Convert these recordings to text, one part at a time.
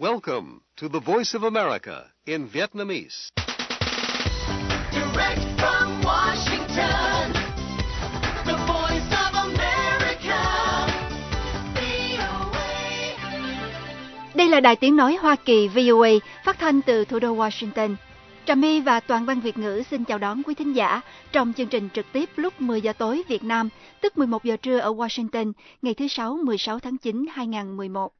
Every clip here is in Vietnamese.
Welcome to the Voice of America in Vietnamese. Direct from Washington, the voice of America, VOA. Đây là đài tiếng nói Hoa Kỳ VOA phát thanh từ thủ đô Washington. Trà My và toàn ban Việt ngữ xin chào đón quý thính giả trong chương trình trực tiếp lúc 10 giờ tối Việt Nam, tức 11 giờ trưa ở Washington, ngày thứ Sáu 16 tháng 9 2011.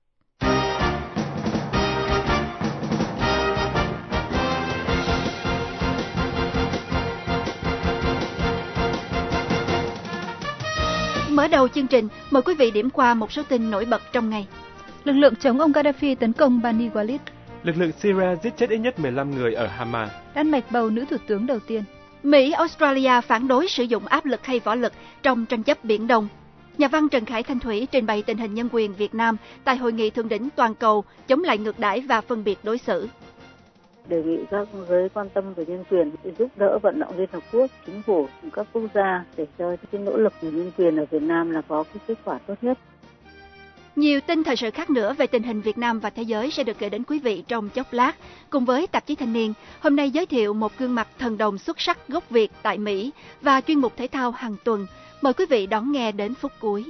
Mở đầu chương trình, mời quý vị điểm qua một số tin nổi bật trong ngày. Lực lượng chống ông Gaddafi tấn công Bani Walid. Lực lượng Syria giết chết ít nhất 15 người ở Hama. Đan Mạch bầu nữ thủ tướng đầu tiên. Mỹ, Australia phản đối sử dụng áp lực hay võ lực trong tranh chấp Biển Đông. Nhà văn Trần Khải Thanh Thủy trình bày tình hình nhân quyền Việt Nam tại hội nghị thượng đỉnh toàn cầu chống lại ngược đãi và phân biệt đối xử đề nghị các giới quan tâm về nhân quyền để giúp đỡ vận động Liên Hợp Quốc, chính phủ, các quốc gia để cho cái nỗ lực về nhân quyền ở Việt Nam là có cái kết quả tốt nhất. Nhiều tin thời sự khác nữa về tình hình Việt Nam và thế giới sẽ được gửi đến quý vị trong chốc lát. Cùng với tạp chí Thanh niên, hôm nay giới thiệu một gương mặt thần đồng xuất sắc gốc Việt tại Mỹ và chuyên mục thể thao hàng tuần. Mời quý vị đón nghe đến phút cuối.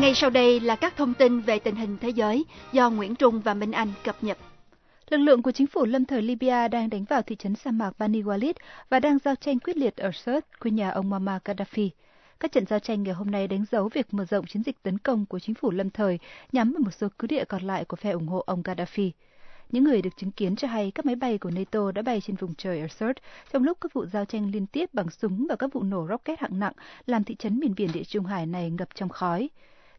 Ngay sau đây là các thông tin về tình hình thế giới do Nguyễn Trung và Minh Anh cập nhật. Lực lượng của chính phủ lâm thời Libya đang đánh vào thị trấn sa mạc Bani Walid và đang giao tranh quyết liệt ở Sirte, quê nhà ông Muammar Gaddafi. Các trận giao tranh ngày hôm nay đánh dấu việc mở rộng chiến dịch tấn công của chính phủ lâm thời nhắm vào một số cứ địa còn lại của phe ủng hộ ông Gaddafi. Những người được chứng kiến cho hay các máy bay của NATO đã bay trên vùng trời ở Sirte trong lúc các vụ giao tranh liên tiếp bằng súng và các vụ nổ rocket hạng nặng làm thị trấn miền biển địa Trung Hải này ngập trong khói.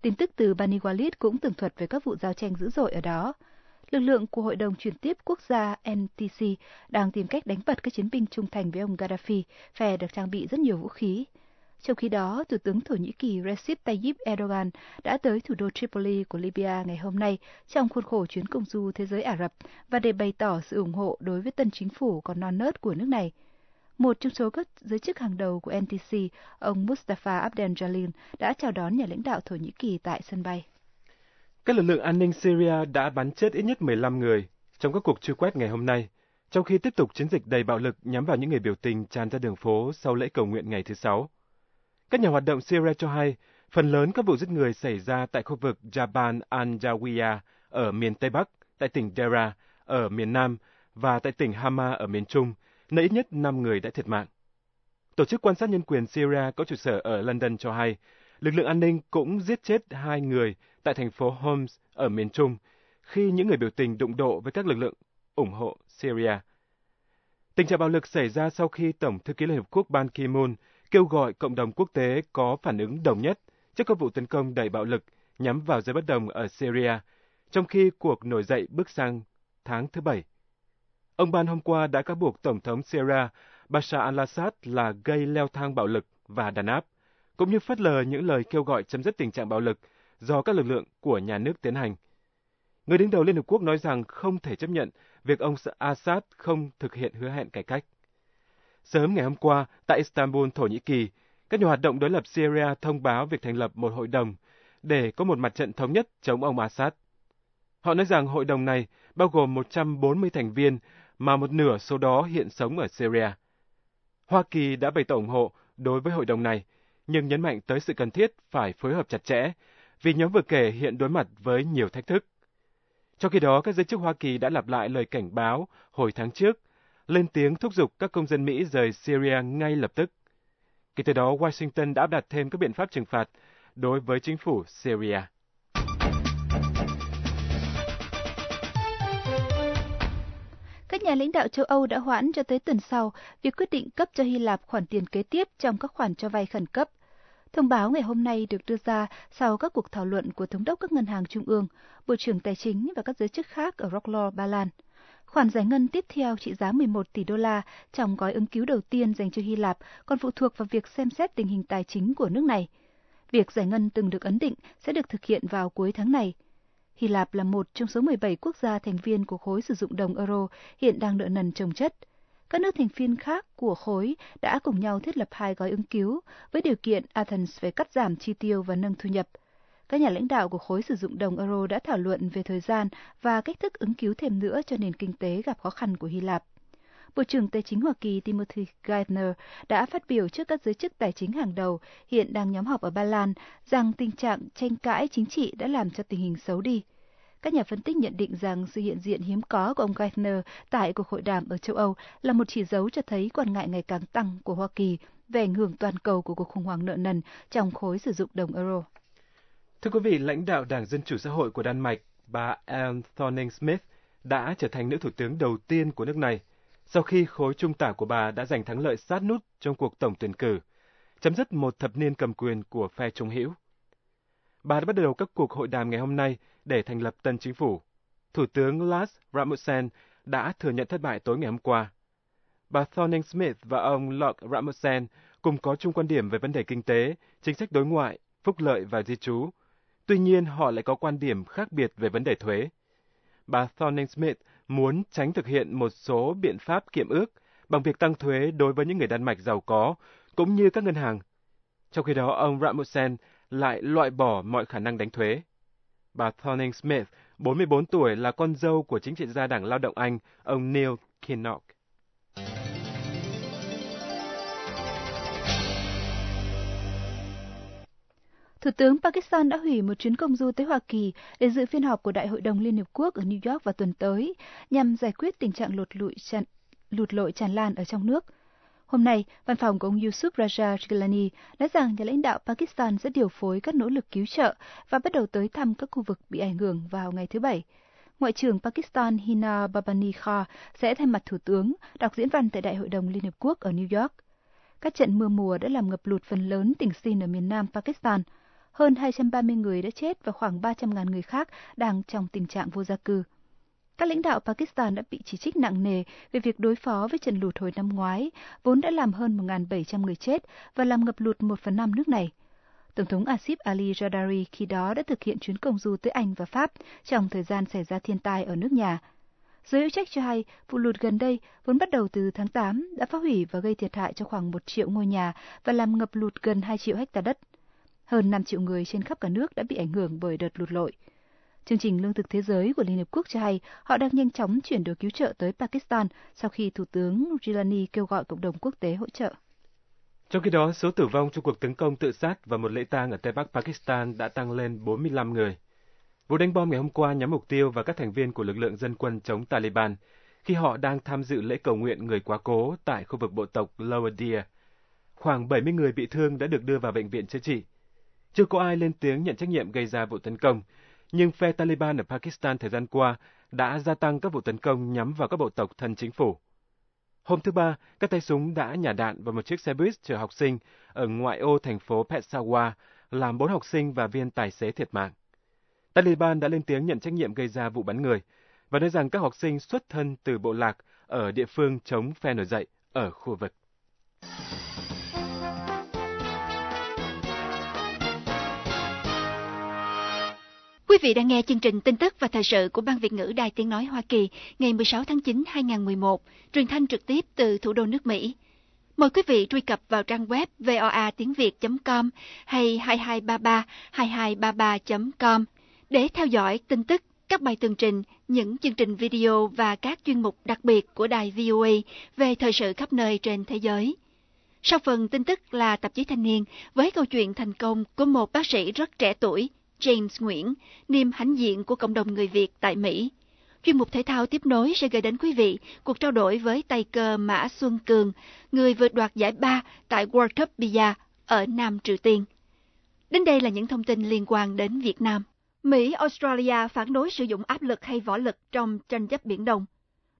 Tin tức từ Bani Walid cũng tường thuật về các vụ giao tranh dữ dội ở đó. Lực lượng của Hội đồng chuyển tiếp quốc gia NTC đang tìm cách đánh bật các chiến binh trung thành với ông Gaddafi, phe được trang bị rất nhiều vũ khí. Trong khi đó, Thủ tướng Thổ Nhĩ Kỳ Recep Tayyip Erdogan đã tới thủ đô Tripoli của Libya ngày hôm nay trong khuôn khổ chuyến công du thế giới Ả Rập và để bày tỏ sự ủng hộ đối với tân chính phủ còn non nớt của nước này. Một trong số các giới chức hàng đầu của NTC, ông Mustafa Abdel Jalil, đã chào đón nhà lãnh đạo Thổ Nhĩ Kỳ tại sân bay. Các lực lượng an ninh Syria đã bắn chết ít nhất 15 người trong các cuộc truy quét ngày hôm nay, trong khi tiếp tục chiến dịch đầy bạo lực nhắm vào những người biểu tình tràn ra đường phố sau lễ cầu nguyện ngày thứ Sáu. Các nhà hoạt động Syria cho hay, phần lớn các vụ giết người xảy ra tại khu vực Jabal al-Jawiya ở miền Tây Bắc, tại tỉnh Dera ở miền Nam và tại tỉnh Hama ở miền Trung, nơi ít nhất 5 người đã thiệt mạng. Tổ chức quan sát nhân quyền Syria có trụ sở ở London cho hay, lực lượng an ninh cũng giết chết hai người tại thành phố Homs ở miền Trung khi những người biểu tình đụng độ với các lực lượng ủng hộ Syria. Tình trạng bạo lực xảy ra sau khi Tổng thư ký Liên Hợp Quốc Ban Ki-moon kêu gọi cộng đồng quốc tế có phản ứng đồng nhất trước các vụ tấn công đầy bạo lực nhắm vào giới bất đồng ở Syria, trong khi cuộc nổi dậy bước sang tháng thứ bảy. Ông Ban hôm qua đã cáo buộc Tổng thống Syria Bashar al-Assad là gây leo thang bạo lực và đàn áp, cũng như phớt lờ những lời kêu gọi chấm dứt tình trạng bạo lực do các lực lượng của nhà nước tiến hành. Người đứng đầu Liên Hợp Quốc nói rằng không thể chấp nhận việc ông Assad không thực hiện hứa hẹn cải cách. Sớm ngày hôm qua, tại Istanbul, Thổ Nhĩ Kỳ, các nhà hoạt động đối lập Syria thông báo việc thành lập một hội đồng để có một mặt trận thống nhất chống ông Assad. Họ nói rằng hội đồng này bao gồm 140 thành viên mà một nửa số đó hiện sống ở Syria. Hoa Kỳ đã bày tỏ ủng hộ đối với hội đồng này, nhưng nhấn mạnh tới sự cần thiết phải phối hợp chặt chẽ, vì nhóm vừa kể hiện đối mặt với nhiều thách thức. Trong khi đó, các giới chức Hoa Kỳ đã lặp lại lời cảnh báo hồi tháng trước, lên tiếng thúc giục các công dân Mỹ rời Syria ngay lập tức. Kể từ đó, Washington đã áp đặt thêm các biện pháp trừng phạt đối với chính phủ Syria. Các nhà lãnh đạo châu Âu đã hoãn cho tới tuần sau việc quyết định cấp cho Hy Lạp khoản tiền kế tiếp trong các khoản cho vay khẩn cấp. Thông báo ngày hôm nay được đưa ra sau các cuộc thảo luận của thống đốc các ngân hàng trung ương, Bộ trưởng Tài chính và các giới chức khác ở Rocklo, Ba Lan. Khoản giải ngân tiếp theo trị giá 11 tỷ đô la trong gói ứng cứu đầu tiên dành cho Hy Lạp còn phụ thuộc vào việc xem xét tình hình tài chính của nước này. Việc giải ngân từng được ấn định sẽ được thực hiện vào cuối tháng này. Hy Lạp là một trong số 17 quốc gia thành viên của khối sử dụng đồng euro hiện đang nợ nần trồng chất. Các nước thành viên khác của khối đã cùng nhau thiết lập hai gói ứng cứu với điều kiện Athens phải cắt giảm chi tiêu và nâng thu nhập. Các nhà lãnh đạo của khối sử dụng đồng euro đã thảo luận về thời gian và cách thức ứng cứu thêm nữa cho nền kinh tế gặp khó khăn của Hy Lạp. Bộ trưởng Tài chính Hoa Kỳ Timothy Geithner đã phát biểu trước các giới chức tài chính hàng đầu hiện đang nhóm họp ở Ba Lan rằng tình trạng tranh cãi chính trị đã làm cho tình hình xấu đi. Các nhà phân tích nhận định rằng sự hiện diện hiếm có của ông Geithner tại cuộc hội đàm ở châu Âu là một chỉ dấu cho thấy quan ngại ngày càng tăng của Hoa Kỳ về ảnh hưởng toàn cầu của cuộc khủng hoảng nợ nần trong khối sử dụng đồng euro. Thưa quý vị, lãnh đạo Đảng Dân Chủ Xã hội của Đan Mạch, bà Anne Thorning-Smith đã trở thành nữ thủ tướng đầu tiên của nước này sau khi khối trung tả của bà đã giành thắng lợi sát nút trong cuộc tổng tuyển cử, chấm dứt một thập niên cầm quyền của phe trung hữu. Bà đã bắt đầu các cuộc hội đàm ngày hôm nay để thành lập tân chính phủ. Thủ tướng Lars Rasmussen đã thừa nhận thất bại tối ngày hôm qua. Bà Thorning Smith và ông Lord Rasmussen cùng có chung quan điểm về vấn đề kinh tế, chính sách đối ngoại, phúc lợi và di trú. Tuy nhiên, họ lại có quan điểm khác biệt về vấn đề thuế. Bà Thorning Smith muốn tránh thực hiện một số biện pháp kiệm ước bằng việc tăng thuế đối với những người Đan Mạch giàu có, cũng như các ngân hàng. Trong khi đó, ông Rasmussen lại loại bỏ mọi khả năng đánh thuế. Bà Thorning Smith, 44 tuổi, là con dâu của chính trị gia Đảng Lao động Anh, ông Neil Kinnock. Thủ tướng Pakistan đã hủy một chuyến công du tới Hoa Kỳ để dự phiên họp của Đại hội đồng Liên Hợp Quốc ở New York vào tuần tới, nhằm giải quyết tình trạng lụt lụi tràn, lụt lội tràn lan ở trong nước. Hôm nay, văn phòng của ông Yusuf Raja Gilani nói rằng nhà lãnh đạo Pakistan sẽ điều phối các nỗ lực cứu trợ và bắt đầu tới thăm các khu vực bị ảnh hưởng vào ngày thứ Bảy. Ngoại trưởng Pakistan Hina Babani Khan sẽ thay mặt Thủ tướng đọc diễn văn tại Đại hội đồng Liên Hợp Quốc ở New York. Các trận mưa mùa đã làm ngập lụt phần lớn tỉnh Sindh ở miền nam Pakistan – hơn 230 người đã chết và khoảng 300.000 người khác đang trong tình trạng vô gia cư. Các lãnh đạo Pakistan đã bị chỉ trích nặng nề về việc đối phó với trận lụt hồi năm ngoái, vốn đã làm hơn 1.700 người chết và làm ngập lụt một phần năm nước này. Tổng thống Asif Ali Jadari khi đó đã thực hiện chuyến công du tới Anh và Pháp trong thời gian xảy ra thiên tai ở nước nhà. Giới hữu trách cho hay vụ lụt gần đây vốn bắt đầu từ tháng 8 đã phá hủy và gây thiệt hại cho khoảng 1 triệu ngôi nhà và làm ngập lụt gần 2 triệu hecta đất. Hơn 5 triệu người trên khắp cả nước đã bị ảnh hưởng bởi đợt lụt lội. Chương trình Lương thực Thế giới của Liên Hợp Quốc cho hay họ đang nhanh chóng chuyển đồ cứu trợ tới Pakistan sau khi Thủ tướng Gilani kêu gọi cộng đồng quốc tế hỗ trợ. Trong khi đó, số tử vong trong cuộc tấn công tự sát và một lễ tang ở Tây Bắc Pakistan đã tăng lên 45 người. Vụ đánh bom ngày hôm qua nhắm mục tiêu vào các thành viên của lực lượng dân quân chống Taliban khi họ đang tham dự lễ cầu nguyện người quá cố tại khu vực bộ tộc Lower Deer. Khoảng 70 người bị thương đã được đưa vào bệnh viện chữa trị. Chưa có ai lên tiếng nhận trách nhiệm gây ra vụ tấn công, nhưng phe Taliban ở Pakistan thời gian qua đã gia tăng các vụ tấn công nhắm vào các bộ tộc thân chính phủ. Hôm thứ Ba, các tay súng đã nhả đạn vào một chiếc xe buýt chở học sinh ở ngoại ô thành phố Peshawar, làm bốn học sinh và viên tài xế thiệt mạng. Taliban đã lên tiếng nhận trách nhiệm gây ra vụ bắn người và nói rằng các học sinh xuất thân từ bộ lạc ở địa phương chống phe nổi dậy ở khu vực. Quý vị đang nghe chương trình tin tức và thời sự của Ban Việt ngữ Đài Tiếng Nói Hoa Kỳ ngày 16 tháng 9 2011, truyền thanh trực tiếp từ thủ đô nước Mỹ. Mời quý vị truy cập vào trang web voa tiếng việt.com hay 2233 2233.com để theo dõi tin tức, các bài tường trình, những chương trình video và các chuyên mục đặc biệt của đài VOA về thời sự khắp nơi trên thế giới. Sau phần tin tức là tạp chí thanh niên với câu chuyện thành công của một bác sĩ rất trẻ tuổi James Nguyễn, niềm hãnh diện của cộng đồng người Việt tại Mỹ. Chuyên mục thể thao tiếp nối sẽ gửi đến quý vị cuộc trao đổi với tay cơ Mã Xuân Cường, người vừa đoạt giải ba tại World Cup Bia ở Nam Triều Tiên. Đến đây là những thông tin liên quan đến Việt Nam. Mỹ, Australia phản đối sử dụng áp lực hay võ lực trong tranh chấp Biển Đông.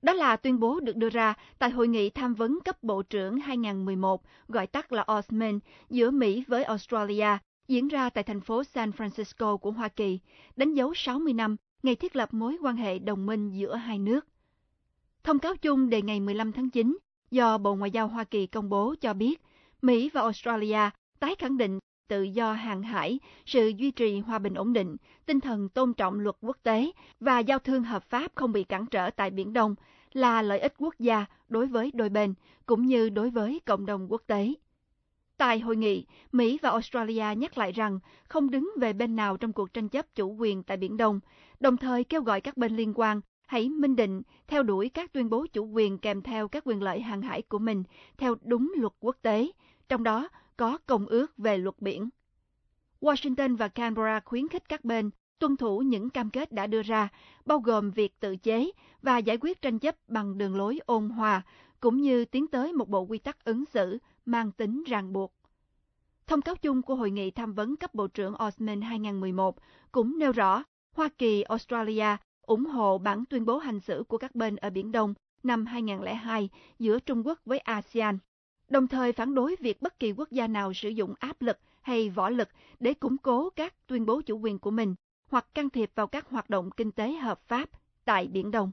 Đó là tuyên bố được đưa ra tại hội nghị tham vấn cấp bộ trưởng 2011, gọi tắt là OSMAN, giữa Mỹ với Australia diễn ra tại thành phố San Francisco của Hoa Kỳ, đánh dấu 60 năm ngày thiết lập mối quan hệ đồng minh giữa hai nước. Thông cáo chung đề ngày 15 tháng 9 do Bộ Ngoại giao Hoa Kỳ công bố cho biết Mỹ và Australia tái khẳng định tự do hàng hải, sự duy trì hòa bình ổn định, tinh thần tôn trọng luật quốc tế và giao thương hợp pháp không bị cản trở tại Biển Đông là lợi ích quốc gia đối với đôi bên, cũng như đối với cộng đồng quốc tế. Tại hội nghị, Mỹ và Australia nhắc lại rằng không đứng về bên nào trong cuộc tranh chấp chủ quyền tại Biển Đông, đồng thời kêu gọi các bên liên quan hãy minh định, theo đuổi các tuyên bố chủ quyền kèm theo các quyền lợi hàng hải của mình theo đúng luật quốc tế, trong đó có công ước về luật biển. Washington và Canberra khuyến khích các bên tuân thủ những cam kết đã đưa ra, bao gồm việc tự chế và giải quyết tranh chấp bằng đường lối ôn hòa, cũng như tiến tới một bộ quy tắc ứng xử mang tính ràng buộc. Thông cáo chung của Hội nghị tham vấn cấp Bộ trưởng Osman 2011 cũng nêu rõ Hoa Kỳ, Australia ủng hộ bản tuyên bố hành xử của các bên ở Biển Đông năm 2002 giữa Trung Quốc với ASEAN, đồng thời phản đối việc bất kỳ quốc gia nào sử dụng áp lực hay võ lực để củng cố các tuyên bố chủ quyền của mình hoặc can thiệp vào các hoạt động kinh tế hợp pháp tại Biển Đông.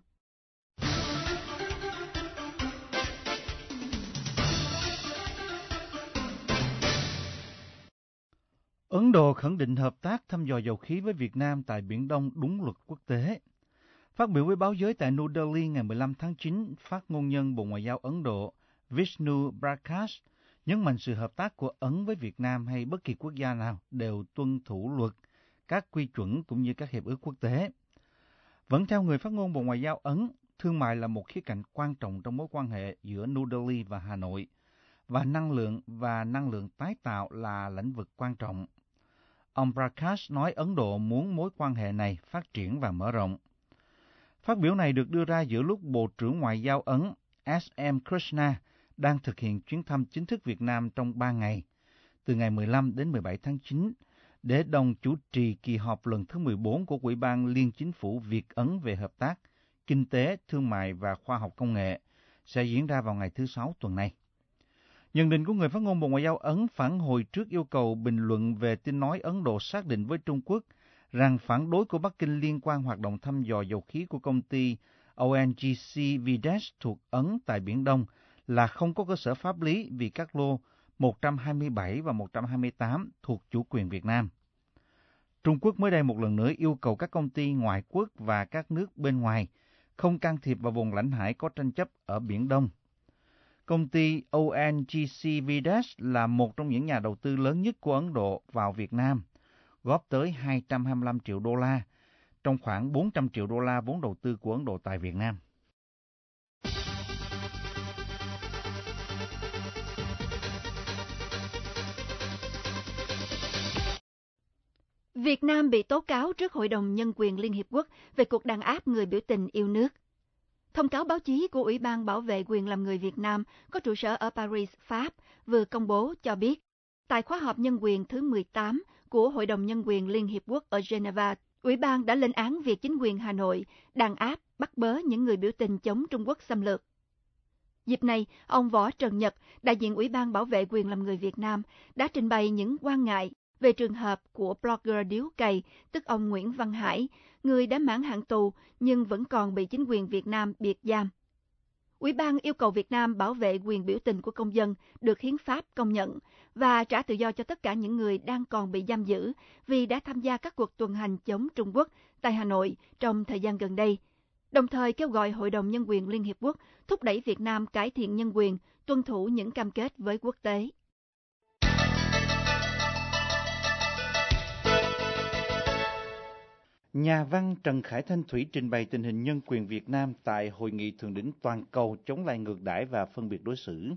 Ấn Độ khẳng định hợp tác thăm dò dầu khí với Việt Nam tại Biển Đông đúng luật quốc tế. Phát biểu với báo giới tại New Delhi ngày 15 tháng 9, phát ngôn nhân Bộ Ngoại giao Ấn Độ Vishnu Prakash nhấn mạnh sự hợp tác của Ấn với Việt Nam hay bất kỳ quốc gia nào đều tuân thủ luật, các quy chuẩn cũng như các hiệp ước quốc tế. Vẫn theo người phát ngôn Bộ Ngoại giao Ấn, thương mại là một khía cạnh quan trọng trong mối quan hệ giữa New Delhi và Hà Nội, và năng lượng và năng lượng tái tạo là lĩnh vực quan trọng. Ông Prakash nói Ấn Độ muốn mối quan hệ này phát triển và mở rộng. Phát biểu này được đưa ra giữa lúc Bộ trưởng Ngoại giao Ấn S.M. Krishna đang thực hiện chuyến thăm chính thức Việt Nam trong 3 ngày, từ ngày 15 đến 17 tháng 9, để đồng chủ trì kỳ họp lần thứ 14 của Ủy ban Liên Chính phủ Việt Ấn về hợp tác, kinh tế, thương mại và khoa học công nghệ, sẽ diễn ra vào ngày thứ Sáu tuần này. Nhận định của người phát ngôn Bộ Ngoại giao Ấn phản hồi trước yêu cầu bình luận về tin nói Ấn Độ xác định với Trung Quốc rằng phản đối của Bắc Kinh liên quan hoạt động thăm dò dầu khí của công ty ONGC Videsh thuộc Ấn tại Biển Đông là không có cơ sở pháp lý vì các lô 127 và 128 thuộc chủ quyền Việt Nam. Trung Quốc mới đây một lần nữa yêu cầu các công ty ngoại quốc và các nước bên ngoài không can thiệp vào vùng lãnh hải có tranh chấp ở Biển Đông. Công ty ONGC Vides là một trong những nhà đầu tư lớn nhất của Ấn Độ vào Việt Nam – góp tới 225 triệu đô la, trong khoảng 400 triệu đô la vốn đầu tư của Ấn Độ tại Việt Nam. Việt Nam bị tố cáo trước Hội đồng Nhân quyền Liên Hiệp Quốc về cuộc đàn áp người biểu tình yêu nước. Thông cáo báo chí của Ủy ban Bảo vệ quyền làm người Việt Nam có trụ sở ở Paris, Pháp vừa công bố cho biết, tại khóa họp nhân quyền thứ 18 của Hội đồng Nhân quyền Liên Hiệp Quốc ở Geneva, Ủy ban đã lên án việc chính quyền Hà Nội đàn áp, bắt bớ những người biểu tình chống Trung Quốc xâm lược. Dịp này, ông Võ Trần Nhật, đại diện Ủy ban Bảo vệ quyền làm người Việt Nam, đã trình bày những quan ngại về trường hợp của blogger Điếu Cày, tức ông Nguyễn Văn Hải, người đã mãn hạn tù nhưng vẫn còn bị chính quyền Việt Nam biệt giam. Ủy ban yêu cầu Việt Nam bảo vệ quyền biểu tình của công dân được hiến pháp công nhận và trả tự do cho tất cả những người đang còn bị giam giữ vì đã tham gia các cuộc tuần hành chống Trung Quốc tại Hà Nội trong thời gian gần đây. Đồng thời kêu gọi Hội đồng Nhân quyền Liên Hiệp Quốc thúc đẩy Việt Nam cải thiện nhân quyền, tuân thủ những cam kết với quốc tế. Nhà văn Trần Khải Thanh Thủy trình bày tình hình nhân quyền Việt Nam tại Hội nghị Thượng đỉnh Toàn cầu chống lại ngược đãi và phân biệt đối xử.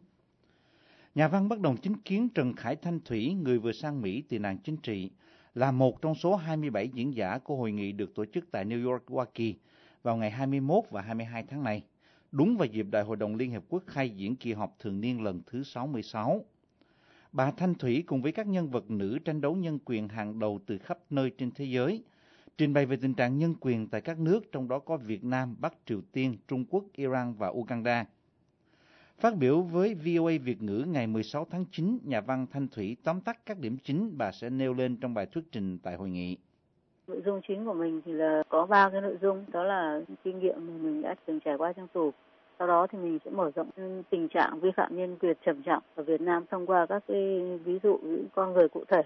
Nhà văn bất đồng chính kiến Trần Khải Thanh Thủy, người vừa sang Mỹ tị nạn chính trị, là một trong số 27 diễn giả của hội nghị được tổ chức tại New York, Hoa Kỳ vào ngày 21 và 22 tháng này, đúng vào dịp Đại hội đồng Liên Hiệp Quốc khai diễn kỳ họp thường niên lần thứ 66. Bà Thanh Thủy cùng với các nhân vật nữ tranh đấu nhân quyền hàng đầu từ khắp nơi trên thế giới – trình bày về tình trạng nhân quyền tại các nước, trong đó có Việt Nam, Bắc Triều Tiên, Trung Quốc, Iran và Uganda. Phát biểu với VOA Việt ngữ ngày 16 tháng 9, nhà văn Thanh Thủy tóm tắt các điểm chính bà sẽ nêu lên trong bài thuyết trình tại hội nghị. Nội dung chính của mình thì là có ba cái nội dung, đó là kinh nghiệm mà mình đã từng trải qua trong tù. Sau đó thì mình sẽ mở rộng tình trạng vi phạm nhân quyền trầm trọng ở Việt Nam thông qua các cái ví dụ những con người cụ thể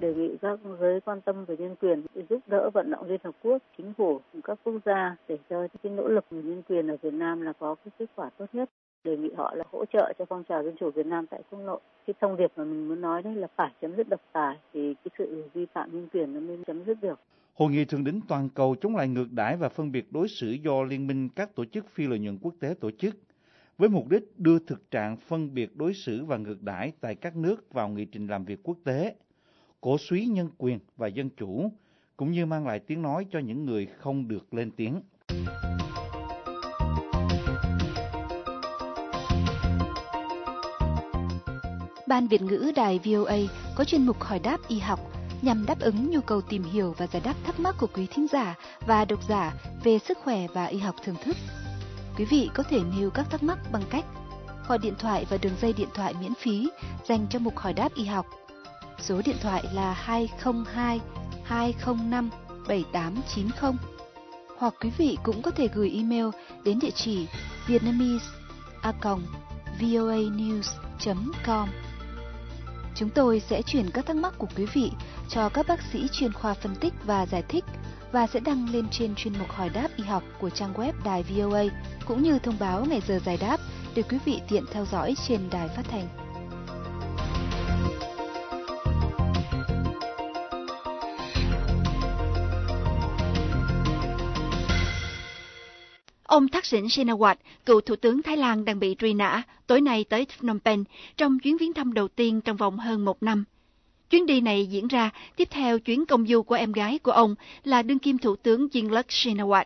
đề nghị các giới quan tâm về nhân quyền giúp đỡ vận động Liên Hợp Quốc, chính phủ, các quốc gia để cho cái nỗ lực về nhân quyền ở Việt Nam là có cái kết quả tốt nhất. Đề nghị họ là hỗ trợ cho phong trào dân chủ Việt Nam tại quốc nội. Cái thông điệp mà mình muốn nói đấy là phải chấm dứt độc tài thì cái sự vi phạm nhân quyền nó mới chấm dứt được. Hội nghị thượng đỉnh toàn cầu chống lại ngược đãi và phân biệt đối xử do Liên minh các tổ chức phi lợi nhuận quốc tế tổ chức với mục đích đưa thực trạng phân biệt đối xử và ngược đãi tại các nước vào nghị trình làm việc quốc tế, cổ suý nhân quyền và dân chủ, cũng như mang lại tiếng nói cho những người không được lên tiếng. Ban Việt ngữ Đài VOA có chuyên mục hỏi đáp y học nhằm đáp ứng nhu cầu tìm hiểu và giải đáp thắc mắc của quý thính giả và độc giả về sức khỏe và y học thường thức. Quý vị có thể nêu các thắc mắc bằng cách gọi điện thoại và đường dây điện thoại miễn phí dành cho mục hỏi đáp y học. Số điện thoại là 202 205 7890. Hoặc quý vị cũng có thể gửi email đến địa chỉ vietnamese.voanews.com. Chúng tôi sẽ chuyển các thắc mắc của quý vị cho các bác sĩ chuyên khoa phân tích và giải thích và sẽ đăng lên trên chuyên mục hỏi đáp y học của trang web đài VOA cũng như thông báo ngày giờ giải đáp để quý vị tiện theo dõi trên đài phát thanh. Ông Thaksin Shinawat, cựu thủ tướng Thái Lan đang bị truy nã, tối nay tới Phnom Penh trong chuyến viếng thăm đầu tiên trong vòng hơn một năm. Chuyến đi này diễn ra tiếp theo chuyến công du của em gái của ông là đương kim thủ tướng Yingluck Shinawat.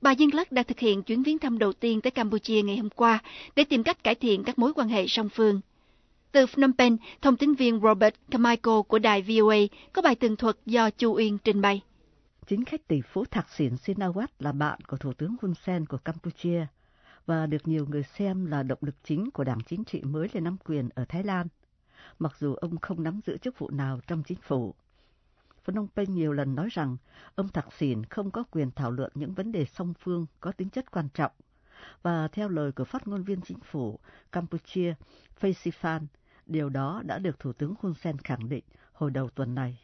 Bà Yingluck đã thực hiện chuyến viếng thăm đầu tiên tới Campuchia ngày hôm qua để tìm cách cải thiện các mối quan hệ song phương. Từ Phnom Penh, thông tin viên Robert Carmichael của đài VOA có bài tường thuật do Chu Uyên trình bày. Chính khách tỷ phú Thaksin Shinawat là bạn của Thủ tướng Hun Sen của Campuchia và được nhiều người xem là động lực chính của đảng chính trị mới lên nắm quyền ở Thái Lan, mặc dù ông không nắm giữ chức vụ nào trong chính phủ. Phnom Penh nhiều lần nói rằng ông Thaksin không có quyền thảo luận những vấn đề song phương có tính chất quan trọng, và theo lời của phát ngôn viên chính phủ Campuchia, Faisifan, điều đó đã được Thủ tướng Hun Sen khẳng định hồi đầu tuần này.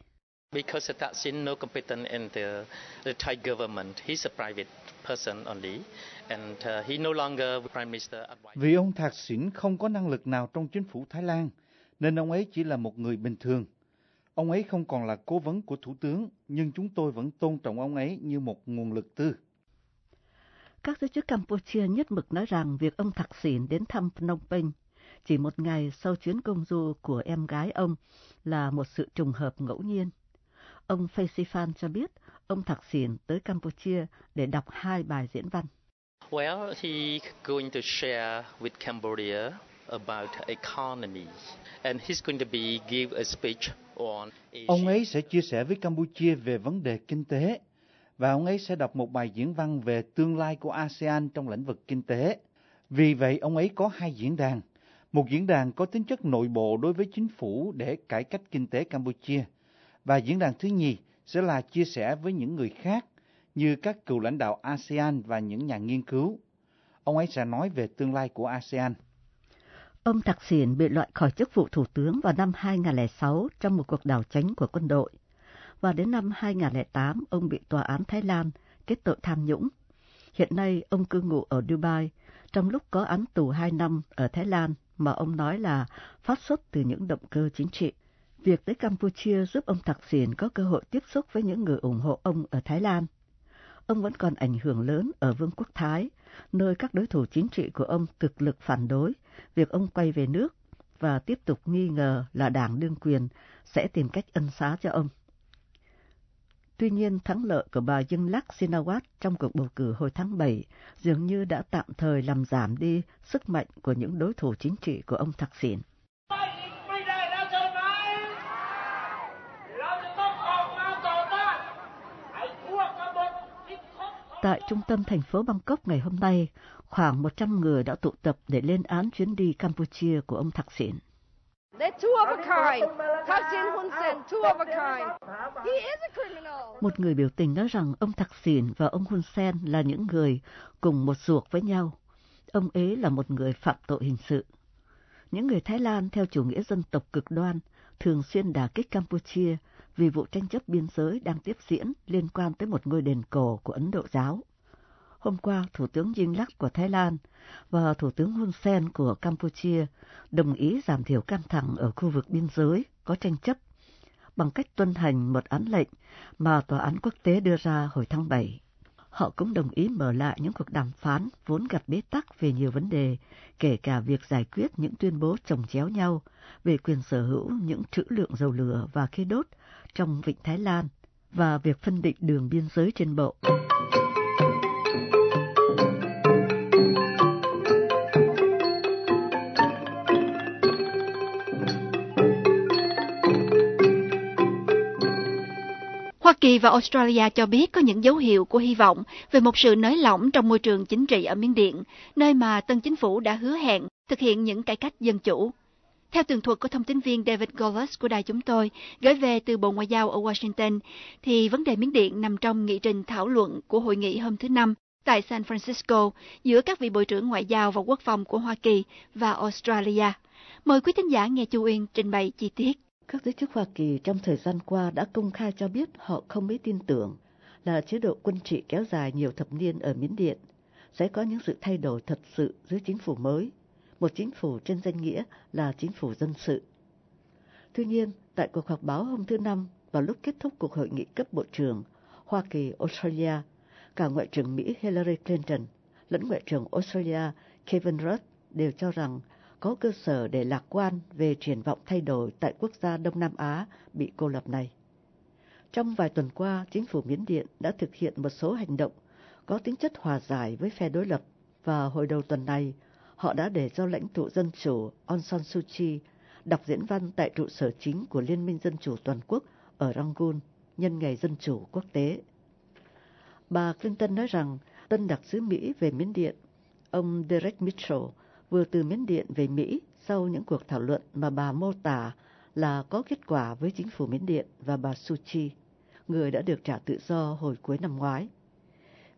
Because Thaksin no competent in the, the Thai government, he's a private person only, and uh, he no longer prime minister. Vì ông Thạc Sỉn không có năng lực nào trong chính phủ Thái Lan, nên ông ấy chỉ là một người bình thường. Ông ấy không còn là cố vấn của thủ tướng, nhưng chúng tôi vẫn tôn trọng ông ấy như một nguồn lực tư. Các giới chức Campuchia nhất mực nói rằng việc ông Thạc Sỉn đến thăm Phnom Penh chỉ một ngày sau chuyến công du của em gái ông là một sự trùng hợp ngẫu nhiên. Ông Phayisiphan cho biết ông Thạc Sỉn tới Campuchia để đọc hai bài diễn văn. Well, he going to share with Cambodia about economy, and he's going to be give a speech on Asia. Ông ấy sẽ chia sẻ với Campuchia về vấn đề kinh tế, và ông ấy sẽ đọc một bài diễn văn về tương lai của ASEAN trong lĩnh vực kinh tế. Vì vậy, ông ấy có hai diễn đàn. Một diễn đàn có tính chất nội bộ đối với chính phủ để cải cách kinh tế Campuchia, và diễn đàn thứ nhì sẽ là chia sẻ với những người khác như các cựu lãnh đạo ASEAN và những nhà nghiên cứu. Ông ấy sẽ nói về tương lai của ASEAN. Ông Thạc Xỉn bị loại khỏi chức vụ thủ tướng vào năm 2006 trong một cuộc đảo chính của quân đội. Và đến năm 2008, ông bị tòa án Thái Lan kết tội tham nhũng. Hiện nay, ông cư ngụ ở Dubai, trong lúc có án tù 2 năm ở Thái Lan mà ông nói là phát xuất từ những động cơ chính trị. Việc tới Campuchia giúp ông Thạc Xỉn có cơ hội tiếp xúc với những người ủng hộ ông ở Thái Lan. Ông vẫn còn ảnh hưởng lớn ở Vương quốc Thái, nơi các đối thủ chính trị của ông cực lực phản đối việc ông quay về nước và tiếp tục nghi ngờ là đảng đương quyền sẽ tìm cách ân xá cho ông. Tuy nhiên, thắng lợi của bà Dương Lắc Sinawat trong cuộc bầu cử hồi tháng 7 dường như đã tạm thời làm giảm đi sức mạnh của những đối thủ chính trị của ông Thạc Xỉn. Tại trung tâm thành phố Bangkok ngày hôm nay, khoảng 100 người đã tụ tập để lên án chuyến đi Campuchia của ông Thạc Sỉn. Một người biểu tình nói rằng ông Thạc Sỉn và ông Hun Sen là những người cùng một ruột với nhau. Ông ấy là một người phạm tội hình sự. Những người Thái Lan theo chủ nghĩa dân tộc cực đoan thường xuyên đả kích Campuchia vì vụ tranh chấp biên giới đang tiếp diễn liên quan tới một ngôi đền cổ của Ấn Độ giáo. Hôm qua, Thủ tướng Yingluck của Thái Lan và Thủ tướng Hun Sen của Campuchia đồng ý giảm thiểu căng thẳng ở khu vực biên giới có tranh chấp bằng cách tuân hành một án lệnh mà Tòa án quốc tế đưa ra hồi tháng 7. Họ cũng đồng ý mở lại những cuộc đàm phán vốn gặp bế tắc về nhiều vấn đề, kể cả việc giải quyết những tuyên bố trồng chéo nhau về quyền sở hữu những trữ lượng dầu lửa và khí đốt trong Vịnh Thái Lan và việc phân định đường biên giới trên bộ. Hoa Kỳ và Australia cho biết có những dấu hiệu của hy vọng về một sự nới lỏng trong môi trường chính trị ở Miến Điện, nơi mà tân chính phủ đã hứa hẹn thực hiện những cải cách dân chủ. Theo tường thuật của thông tin viên David Golas của đài chúng tôi, gửi về từ Bộ Ngoại giao ở Washington, thì vấn đề Miến Điện nằm trong nghị trình thảo luận của hội nghị hôm thứ Năm tại San Francisco giữa các vị Bộ trưởng Ngoại giao và Quốc phòng của Hoa Kỳ và Australia. Mời quý thính giả nghe Chu Uyên trình bày chi tiết. Các giới chức Hoa Kỳ trong thời gian qua đã công khai cho biết họ không mấy tin tưởng là chế độ quân trị kéo dài nhiều thập niên ở Miến Điện sẽ có những sự thay đổi thật sự dưới chính phủ mới, một chính phủ trên danh nghĩa là chính phủ dân sự. Tuy nhiên, tại cuộc họp báo hôm thứ Năm vào lúc kết thúc cuộc hội nghị cấp bộ trưởng Hoa Kỳ-Australia, cả Ngoại trưởng Mỹ Hillary Clinton lẫn Ngoại trưởng Australia Kevin Rudd đều cho rằng có cơ sở để lạc quan về triển vọng thay đổi tại quốc gia Đông Nam Á bị cô lập này. Trong vài tuần qua, chính phủ Miến Điện đã thực hiện một số hành động có tính chất hòa giải với phe đối lập và hồi đầu tuần này, họ đã để cho lãnh tụ dân chủ Aung San Suu Kyi đọc diễn văn tại trụ sở chính của Liên minh Dân chủ Toàn quốc ở Rangoon nhân ngày Dân chủ quốc tế. Bà Clinton nói rằng tân đặc sứ Mỹ về Miến Điện, ông Derek Mitchell, vừa từ Miến Điện về Mỹ sau những cuộc thảo luận mà bà mô tả là có kết quả với chính phủ Miến Điện và bà Suu Kyi, người đã được trả tự do hồi cuối năm ngoái.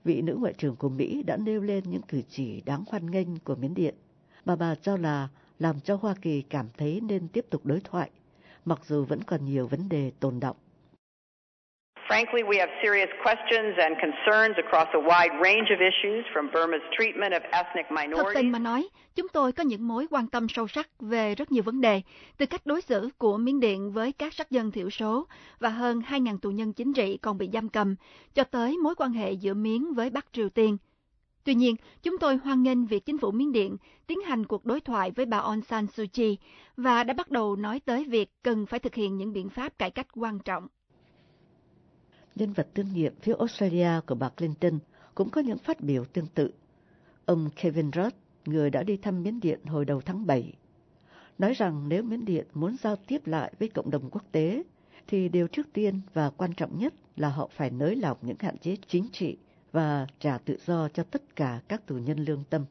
Vị nữ ngoại trưởng của Mỹ đã nêu lên những cử chỉ đáng hoan nghênh của Miến Điện, mà bà cho là làm cho Hoa Kỳ cảm thấy nên tiếp tục đối thoại, mặc dù vẫn còn nhiều vấn đề tồn động. Frankly, we have serious questions and concerns across a wide range of issues from Burma's treatment of ethnic Thật minorities. tình mà nói, chúng tôi có những mối quan tâm sâu sắc về rất nhiều vấn đề, từ cách đối xử của Miến Điện với các sắc dân thiểu số và hơn 2.000 tù nhân chính trị còn bị giam cầm, cho tới mối quan hệ giữa Miến với Bắc Triều Tiên. Tuy nhiên, chúng tôi hoan nghênh việc chính phủ Miến Điện tiến hành cuộc đối thoại với bà Aung San Suu Kyi và đã bắt đầu nói tới việc cần phải thực hiện những biện pháp cải cách quan trọng. Nhân vật tương nhiệm phía Australia của bà Clinton cũng có những phát biểu tương tự. Ông Kevin Rudd, người đã đi thăm Miến Điện hồi đầu tháng 7, nói rằng nếu Miến Điện muốn giao tiếp lại với cộng đồng quốc tế, thì điều trước tiên và quan trọng nhất là họ phải nới lỏng những hạn chế chính trị và trả tự do cho tất cả các tù nhân lương tâm.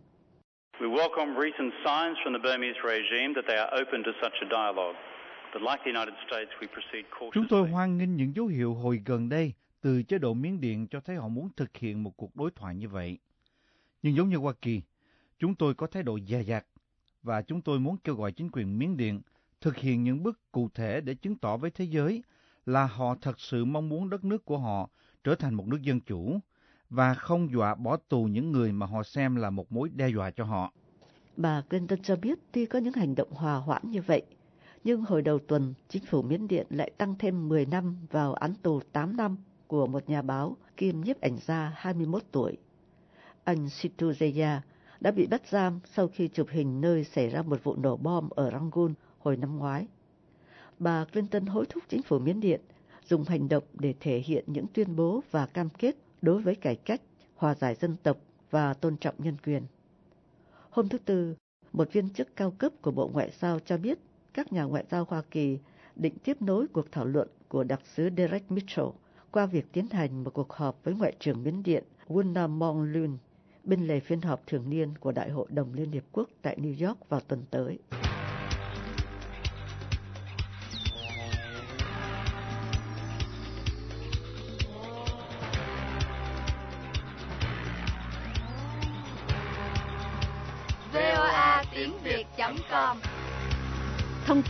We welcome recent signs from the Burmese regime that they are open to such a dialogue. But like the United States, we proceed cautiously. Chúng tôi hoan nghênh những dấu hiệu hồi gần đây từ chế độ Miến Điện cho thấy họ muốn thực hiện một cuộc đối thoại như vậy. Nhưng giống như Hoa Kỳ, chúng tôi có thái độ dè dặt và chúng tôi muốn kêu gọi chính quyền Miến Điện thực hiện những bước cụ thể để chứng tỏ với thế giới là họ thật sự mong muốn đất nước của họ trở thành một nước dân chủ và không dọa bỏ tù những người mà họ xem là một mối đe dọa cho họ. Bà Clinton cho biết tuy có những hành động hòa hoãn như vậy, nhưng hồi đầu tuần, chính phủ Miến Điện lại tăng thêm 10 năm vào án tù 8 năm của một nhà báo kiêm nhiếp ảnh gia 21 tuổi. Anh Situ Zeya đã bị bắt giam sau khi chụp hình nơi xảy ra một vụ nổ bom ở Rangoon hồi năm ngoái. Bà Clinton hối thúc chính phủ Miến Điện dùng hành động để thể hiện những tuyên bố và cam kết đối với cải cách, hòa giải dân tộc và tôn trọng nhân quyền. Hôm thứ Tư, một viên chức cao cấp của Bộ Ngoại giao cho biết các nhà ngoại giao Hoa Kỳ định tiếp nối cuộc thảo luận của đặc sứ Derek Mitchell qua việc tiến hành một cuộc họp với Ngoại trưởng Miến Điện Wunna Monglun bên lề phiên họp thường niên của Đại hội đồng Liên Hiệp Quốc tại New York vào tuần tới.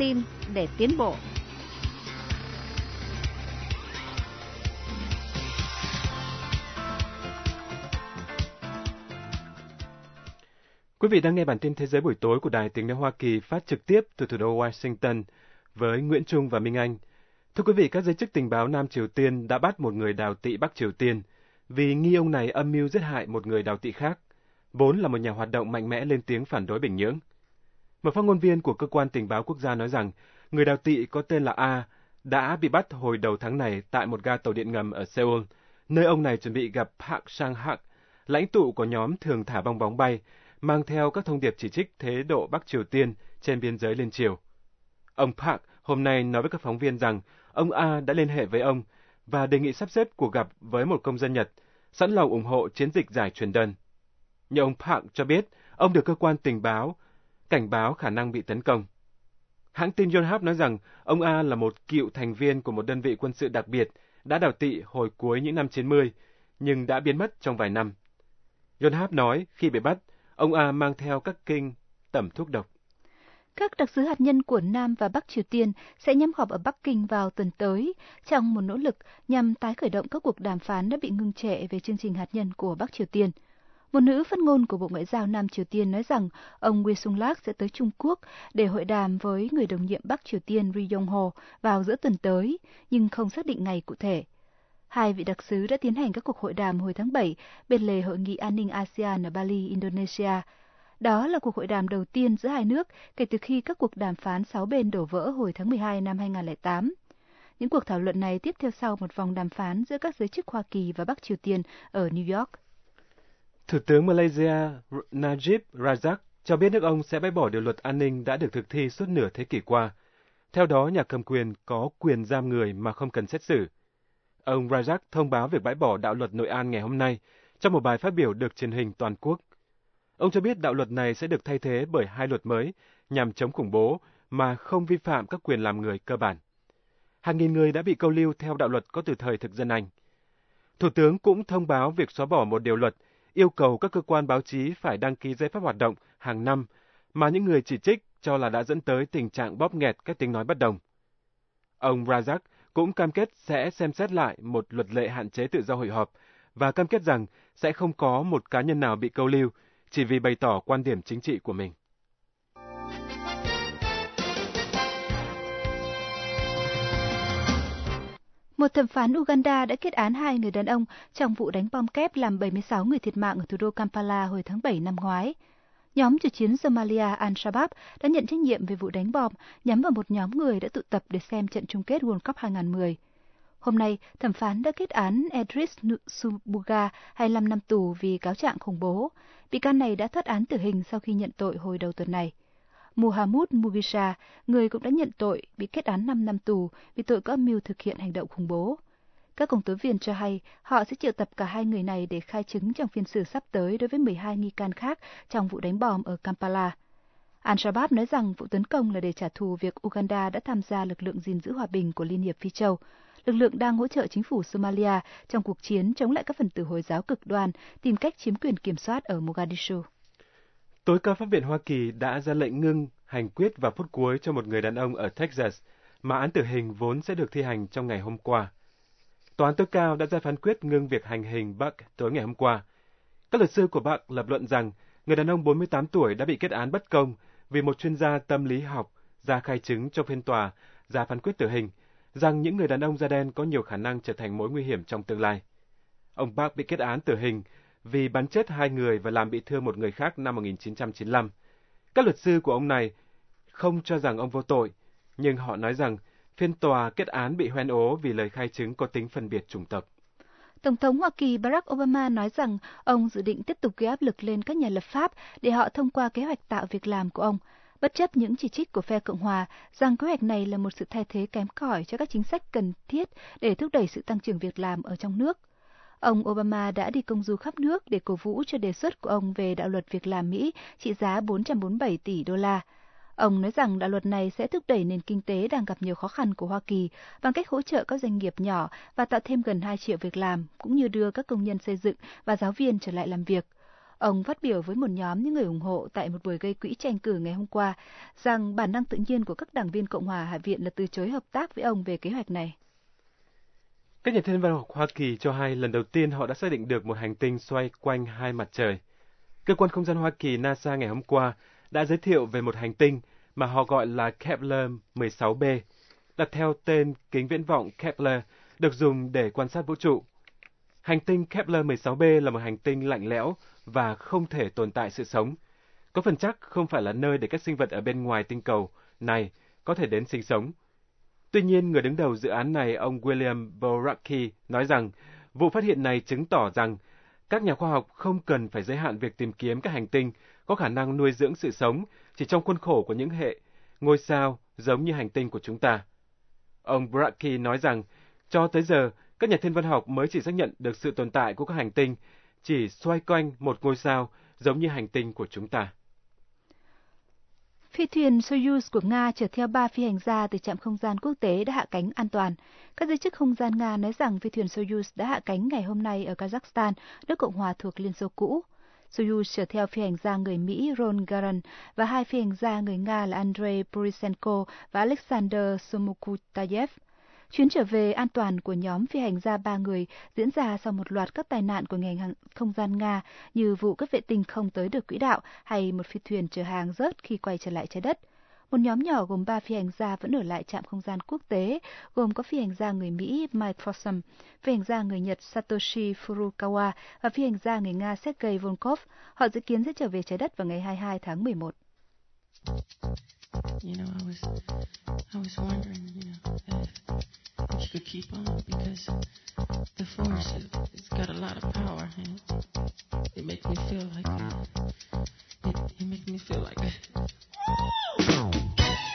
tin để tiến bộ. Quý vị đang nghe bản tin thế giới buổi tối của Đài Tiếng nói Hoa Kỳ phát trực tiếp từ thủ đô Washington với Nguyễn Trung và Minh Anh. Thưa quý vị, các giới chức tình báo Nam Triều Tiên đã bắt một người đào tị Bắc Triều Tiên vì nghi ông này âm mưu giết hại một người đào tị khác, vốn là một nhà hoạt động mạnh mẽ lên tiếng phản đối Bình Nhưỡng. Một phát ngôn viên của cơ quan tình báo quốc gia nói rằng người đào tị có tên là A đã bị bắt hồi đầu tháng này tại một ga tàu điện ngầm ở Seoul, nơi ông này chuẩn bị gặp Park Sang-hak, lãnh tụ của nhóm thường thả bong bóng bay, mang theo các thông điệp chỉ trích thế độ Bắc Triều Tiên trên biên giới liên triều. Ông Park hôm nay nói với các phóng viên rằng ông A đã liên hệ với ông và đề nghị sắp xếp cuộc gặp với một công dân Nhật, sẵn lòng ủng hộ chiến dịch giải truyền đơn. Nhưng ông Park cho biết ông được cơ quan tình báo cảnh báo khả năng bị tấn công. Hãng tin Yonhap nói rằng ông A là một cựu thành viên của một đơn vị quân sự đặc biệt đã đào tị hồi cuối những năm 90, nhưng đã biến mất trong vài năm. Yonhap nói khi bị bắt, ông A mang theo các kinh tẩm thuốc độc. Các đặc sứ hạt nhân của Nam và Bắc Triều Tiên sẽ nhắm họp ở Bắc Kinh vào tuần tới trong một nỗ lực nhằm tái khởi động các cuộc đàm phán đã bị ngưng trệ về chương trình hạt nhân của Bắc Triều Tiên. Một nữ phát ngôn của Bộ Ngoại giao Nam Triều Tiên nói rằng ông Wei Sung Lak sẽ tới Trung Quốc để hội đàm với người đồng nhiệm Bắc Triều Tiên Ri Yong Ho vào giữa tuần tới, nhưng không xác định ngày cụ thể. Hai vị đặc sứ đã tiến hành các cuộc hội đàm hồi tháng 7 bên lề hội nghị an ninh ASEAN ở Bali, Indonesia. Đó là cuộc hội đàm đầu tiên giữa hai nước kể từ khi các cuộc đàm phán sáu bên đổ vỡ hồi tháng 12 năm 2008. Những cuộc thảo luận này tiếp theo sau một vòng đàm phán giữa các giới chức Hoa Kỳ và Bắc Triều Tiên ở New York. Thủ tướng Malaysia Najib Razak cho biết nước ông sẽ bãi bỏ điều luật an ninh đã được thực thi suốt nửa thế kỷ qua. Theo đó, nhà cầm quyền có quyền giam người mà không cần xét xử. Ông Razak thông báo việc bãi bỏ đạo luật nội an ngày hôm nay trong một bài phát biểu được truyền hình toàn quốc. Ông cho biết đạo luật này sẽ được thay thế bởi hai luật mới nhằm chống khủng bố mà không vi phạm các quyền làm người cơ bản. Hàng nghìn người đã bị câu lưu theo đạo luật có từ thời thực dân Anh. Thủ tướng cũng thông báo việc xóa bỏ một điều luật yêu cầu các cơ quan báo chí phải đăng ký giấy phép hoạt động hàng năm mà những người chỉ trích cho là đã dẫn tới tình trạng bóp nghẹt các tiếng nói bất đồng. Ông Razak cũng cam kết sẽ xem xét lại một luật lệ hạn chế tự do hội họp và cam kết rằng sẽ không có một cá nhân nào bị câu lưu chỉ vì bày tỏ quan điểm chính trị của mình. Một thẩm phán Uganda đã kết án hai người đàn ông trong vụ đánh bom kép làm 76 người thiệt mạng ở thủ đô Kampala hồi tháng 7 năm ngoái. Nhóm chủ chiến Somalia Al-Shabaab đã nhận trách nhiệm về vụ đánh bom nhắm vào một nhóm người đã tụ tập để xem trận chung kết World Cup 2010. Hôm nay, thẩm phán đã kết án Edris Subuga 25 năm tù vì cáo trạng khủng bố. Bị can này đã thoát án tử hình sau khi nhận tội hồi đầu tuần này. Muhammad Mugisha, người cũng đã nhận tội, bị kết án 5 năm tù vì tội có âm mưu thực hiện hành động khủng bố. Các công tố viên cho hay họ sẽ triệu tập cả hai người này để khai chứng trong phiên xử sắp tới đối với 12 nghi can khác trong vụ đánh bom ở Kampala. Al-Shabaab nói rằng vụ tấn công là để trả thù việc Uganda đã tham gia lực lượng gìn giữ hòa bình của Liên hiệp Phi Châu, lực lượng đang hỗ trợ chính phủ Somalia trong cuộc chiến chống lại các phần tử Hồi giáo cực đoan tìm cách chiếm quyền kiểm soát ở Mogadishu. Tối cao pháp viện Hoa Kỳ đã ra lệnh ngưng hành quyết vào phút cuối cho một người đàn ông ở Texas mà án tử hình vốn sẽ được thi hành trong ngày hôm qua. Tòa án tối cao đã ra phán quyết ngưng việc hành hình Buck tối ngày hôm qua. Các luật sư của Buck lập luận rằng người đàn ông 48 tuổi đã bị kết án bất công vì một chuyên gia tâm lý học ra khai chứng trong phiên tòa, ra phán quyết tử hình, rằng những người đàn ông da đen có nhiều khả năng trở thành mối nguy hiểm trong tương lai. Ông Park bị kết án tử hình vì bắn chết hai người và làm bị thương một người khác năm 1995. Các luật sư của ông này không cho rằng ông vô tội, nhưng họ nói rằng phiên tòa kết án bị hoen ố vì lời khai chứng có tính phân biệt chủng tộc. Tổng thống Hoa Kỳ Barack Obama nói rằng ông dự định tiếp tục gây áp lực lên các nhà lập pháp để họ thông qua kế hoạch tạo việc làm của ông, bất chấp những chỉ trích của phe Cộng hòa rằng kế hoạch này là một sự thay thế kém cỏi cho các chính sách cần thiết để thúc đẩy sự tăng trưởng việc làm ở trong nước. Ông Obama đã đi công du khắp nước để cổ vũ cho đề xuất của ông về đạo luật việc làm Mỹ trị giá 447 tỷ đô la. Ông nói rằng đạo luật này sẽ thúc đẩy nền kinh tế đang gặp nhiều khó khăn của Hoa Kỳ bằng cách hỗ trợ các doanh nghiệp nhỏ và tạo thêm gần 2 triệu việc làm, cũng như đưa các công nhân xây dựng và giáo viên trở lại làm việc. Ông phát biểu với một nhóm những người ủng hộ tại một buổi gây quỹ tranh cử ngày hôm qua rằng bản năng tự nhiên của các đảng viên Cộng hòa Hạ viện là từ chối hợp tác với ông về kế hoạch này. Các nhà thiên văn học Hoa Kỳ cho hay lần đầu tiên họ đã xác định được một hành tinh xoay quanh hai mặt trời. Cơ quan không gian Hoa Kỳ NASA ngày hôm qua đã giới thiệu về một hành tinh mà họ gọi là Kepler 16b, đặt theo tên kính viễn vọng Kepler được dùng để quan sát vũ trụ. Hành tinh Kepler 16b là một hành tinh lạnh lẽo và không thể tồn tại sự sống. Có phần chắc không phải là nơi để các sinh vật ở bên ngoài tinh cầu này có thể đến sinh sống. Tuy nhiên, người đứng đầu dự án này, ông William Boracki, nói rằng vụ phát hiện này chứng tỏ rằng các nhà khoa học không cần phải giới hạn việc tìm kiếm các hành tinh có khả năng nuôi dưỡng sự sống chỉ trong khuôn khổ của những hệ ngôi sao giống như hành tinh của chúng ta. Ông Bracki nói rằng, cho tới giờ, các nhà thiên văn học mới chỉ xác nhận được sự tồn tại của các hành tinh chỉ xoay quanh một ngôi sao giống như hành tinh của chúng ta. Phi thuyền Soyuz của Nga chở theo ba phi hành gia từ trạm không gian quốc tế đã hạ cánh an toàn. Các giới chức không gian Nga nói rằng phi thuyền Soyuz đã hạ cánh ngày hôm nay ở Kazakhstan, nước Cộng hòa thuộc Liên Xô cũ. Soyuz chở theo phi hành gia người Mỹ Ron Garan và hai phi hành gia người Nga là Andrei Porisenko và Alexander Somokutayev. Chuyến trở về an toàn của nhóm phi hành gia ba người diễn ra sau một loạt các tai nạn của ngành không gian Nga như vụ các vệ tinh không tới được quỹ đạo hay một phi thuyền chở hàng rớt khi quay trở lại trái đất. Một nhóm nhỏ gồm ba phi hành gia vẫn ở lại trạm không gian quốc tế, gồm có phi hành gia người Mỹ Mike Fossum, phi hành gia người Nhật Satoshi Furukawa và phi hành gia người Nga Sergei Volkov. Họ dự kiến sẽ trở về trái đất vào ngày 22 tháng 11. You know, I was, I was wondering, you know, if, if you could keep on because the force, it, it's got a lot of power and it, it makes me feel like, it, it makes me feel like.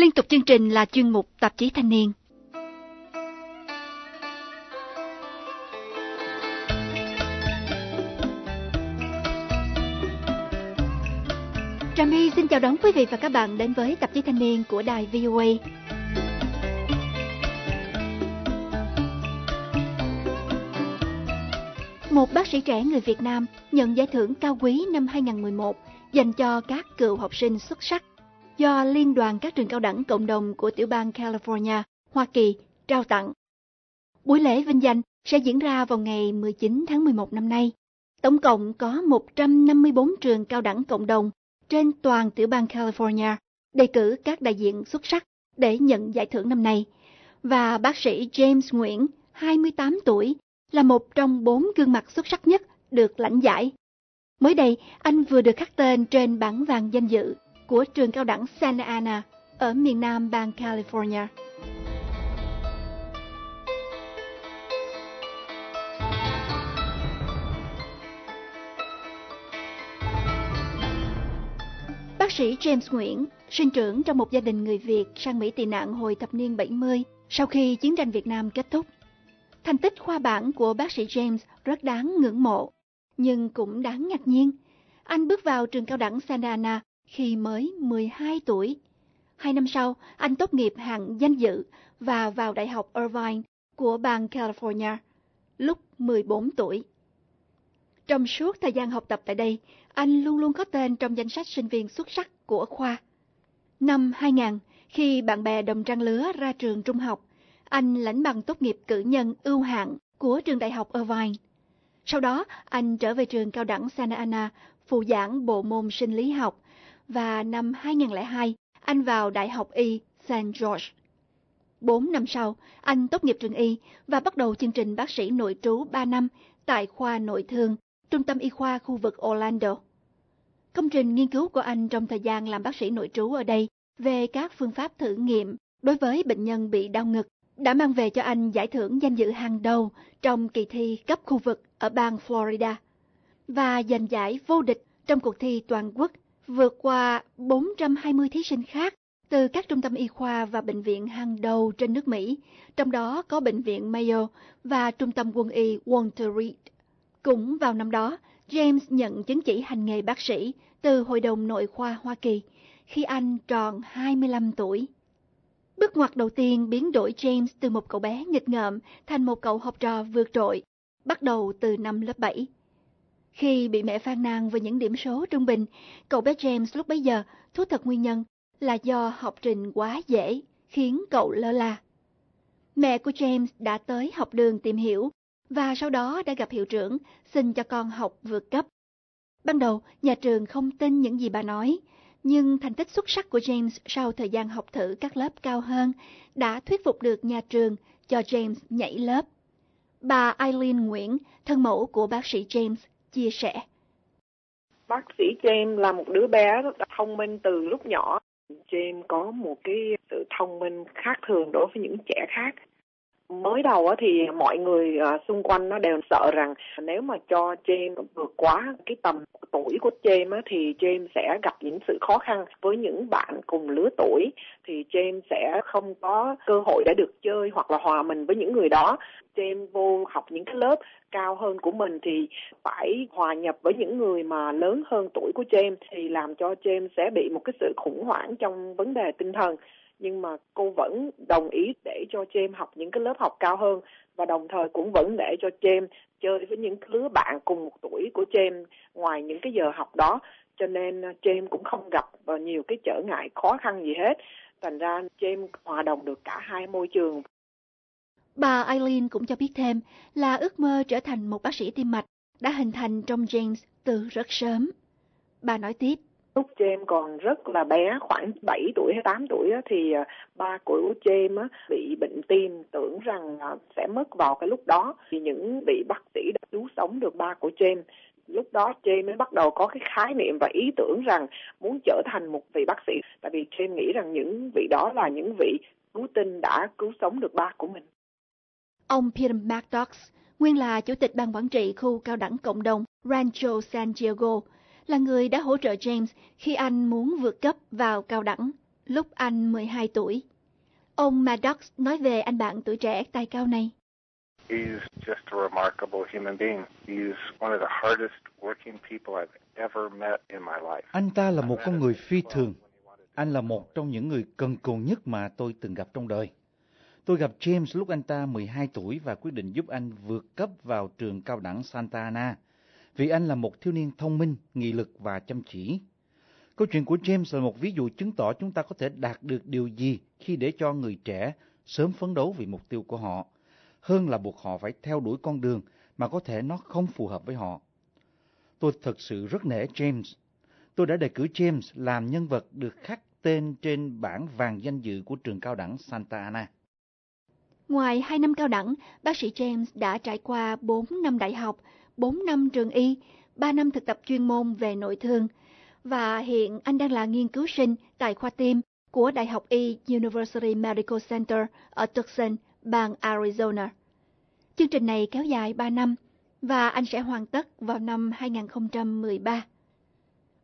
Liên tục chương trình là chuyên mục tạp chí thanh niên. Trà My xin chào đón quý vị và các bạn đến với tạp chí thanh niên của đài VOA. Một bác sĩ trẻ người Việt Nam nhận giải thưởng cao quý năm 2011 dành cho các cựu học sinh xuất sắc do Liên đoàn các trường cao đẳng cộng đồng của tiểu bang California, Hoa Kỳ trao tặng. Buổi lễ vinh danh sẽ diễn ra vào ngày 19 tháng 11 năm nay. Tổng cộng có 154 trường cao đẳng cộng đồng trên toàn tiểu bang California đề cử các đại diện xuất sắc để nhận giải thưởng năm nay. Và bác sĩ James Nguyễn, 28 tuổi, là một trong bốn gương mặt xuất sắc nhất được lãnh giải. Mới đây, anh vừa được khắc tên trên bảng vàng danh dự của trường cao đẳng Santa Ana ở miền nam bang California. Bác sĩ James Nguyễn, sinh trưởng trong một gia đình người Việt sang Mỹ tị nạn hồi thập niên 70 sau khi chiến tranh Việt Nam kết thúc. Thành tích khoa bảng của bác sĩ James rất đáng ngưỡng mộ, nhưng cũng đáng ngạc nhiên. Anh bước vào trường cao đẳng Santa Ana khi mới 12 tuổi. Hai năm sau, anh tốt nghiệp hạng danh dự và vào Đại học Irvine của bang California lúc 14 tuổi. Trong suốt thời gian học tập tại đây, anh luôn luôn có tên trong danh sách sinh viên xuất sắc của khoa. Năm 2000, khi bạn bè đồng trang lứa ra trường trung học, anh lãnh bằng tốt nghiệp cử nhân ưu hạng của trường đại học Irvine. Sau đó, anh trở về trường cao đẳng Santa Ana, phụ giảng bộ môn sinh lý học, và năm 2002, anh vào Đại học Y St. George. Bốn năm sau, anh tốt nghiệp trường Y và bắt đầu chương trình bác sĩ nội trú 3 năm tại khoa nội thương, trung tâm y khoa khu vực Orlando. Công trình nghiên cứu của anh trong thời gian làm bác sĩ nội trú ở đây về các phương pháp thử nghiệm đối với bệnh nhân bị đau ngực đã mang về cho anh giải thưởng danh dự hàng đầu trong kỳ thi cấp khu vực ở bang Florida và giành giải vô địch trong cuộc thi toàn quốc vượt qua 420 thí sinh khác từ các trung tâm y khoa và bệnh viện hàng đầu trên nước Mỹ, trong đó có bệnh viện Mayo và trung tâm quân y Walter Reed. Cũng vào năm đó, James nhận chứng chỉ hành nghề bác sĩ từ Hội đồng Nội khoa Hoa Kỳ khi anh tròn 25 tuổi. Bước ngoặt đầu tiên biến đổi James từ một cậu bé nghịch ngợm thành một cậu học trò vượt trội, bắt đầu từ năm lớp 7. Khi bị mẹ phàn nàn về những điểm số trung bình, cậu bé James lúc bấy giờ thú thật nguyên nhân là do học trình quá dễ, khiến cậu lơ là. Mẹ của James đã tới học đường tìm hiểu và sau đó đã gặp hiệu trưởng xin cho con học vượt cấp. Ban đầu, nhà trường không tin những gì bà nói, nhưng thành tích xuất sắc của James sau thời gian học thử các lớp cao hơn đã thuyết phục được nhà trường cho James nhảy lớp. Bà Eileen Nguyễn, thân mẫu của bác sĩ James, chia sẻ. Bác sĩ James là một đứa bé rất là thông minh từ lúc nhỏ. James có một cái sự thông minh khác thường đối với những trẻ khác mới đầu thì mọi người à, xung quanh nó đều sợ rằng nếu mà cho James vượt quá cái tầm tuổi của James thì James sẽ gặp những sự khó khăn. Với những bạn cùng lứa tuổi thì James sẽ không có cơ hội để được chơi hoặc là hòa mình với những người đó. James vô học những cái lớp cao hơn của mình thì phải hòa nhập với những người mà lớn hơn tuổi của James thì làm cho James sẽ bị một cái sự khủng hoảng trong vấn đề tinh thần nhưng mà cô vẫn đồng ý để cho James học những cái lớp học cao hơn và đồng thời cũng vẫn để cho James chơi với những lứa bạn cùng một tuổi của James ngoài những cái giờ học đó. Cho nên ờ, James cũng không gặp nhiều cái trở ngại khó khăn gì hết. Thành ra James hòa đồng được cả hai môi trường. Bà Eileen cũng cho biết thêm là ước mơ trở thành một bác sĩ tim mạch đã hình thành trong James từ rất sớm. Bà nói tiếp lúc James còn rất là bé khoảng 7 tuổi hay 8 tuổi á, thì à, ba của James á, bị bệnh tim tưởng rằng à, sẽ mất vào cái lúc đó. Thì những vị bác sĩ đã cứu sống được ba của James. Lúc đó James mới bắt đầu có cái khái niệm và ý tưởng rằng muốn trở thành một vị bác sĩ. Tại vì James nghĩ rằng những vị đó là những vị cứu tinh đã cứu sống được ba của mình. Ông Peter McDox, nguyên là chủ tịch ban quản trị khu cao đẳng cộng đồng Rancho San Diego, là người đã hỗ trợ James khi anh muốn vượt cấp vào cao đẳng. lúc anh 12 tuổi. Ông Maddox nói về anh bạn tuổi trẻ tài cao này. He's just a remarkable human being. He's one of the hardest working people I've ever met in my life. Anh ta là một con người phi thường. Anh là một trong những người cần cù nhất mà tôi từng gặp trong đời. Tôi gặp James lúc anh ta 12 tuổi và quyết định giúp anh vượt cấp vào trường cao đẳng Santa Ana, vì anh là một thiếu niên thông minh, nghị lực và chăm chỉ. Câu chuyện của James là một ví dụ chứng tỏ chúng ta có thể đạt được điều gì khi để cho người trẻ sớm phấn đấu vì mục tiêu của họ, hơn là buộc họ phải theo đuổi con đường mà có thể nó không phù hợp với họ. Tôi thật sự rất nể James. Tôi đã đề cử James làm nhân vật được khắc tên trên bảng vàng danh dự của trường cao đẳng Santa Ana. Ngoài 2 năm cao đẳng, bác sĩ James đã trải qua 4 năm đại học, 4 năm trường y, 3 năm thực tập chuyên môn về nội thương, và hiện anh đang là nghiên cứu sinh tại khoa tim của Đại học Y University Medical Center ở Tucson, bang Arizona. Chương trình này kéo dài 3 năm và anh sẽ hoàn tất vào năm 2013.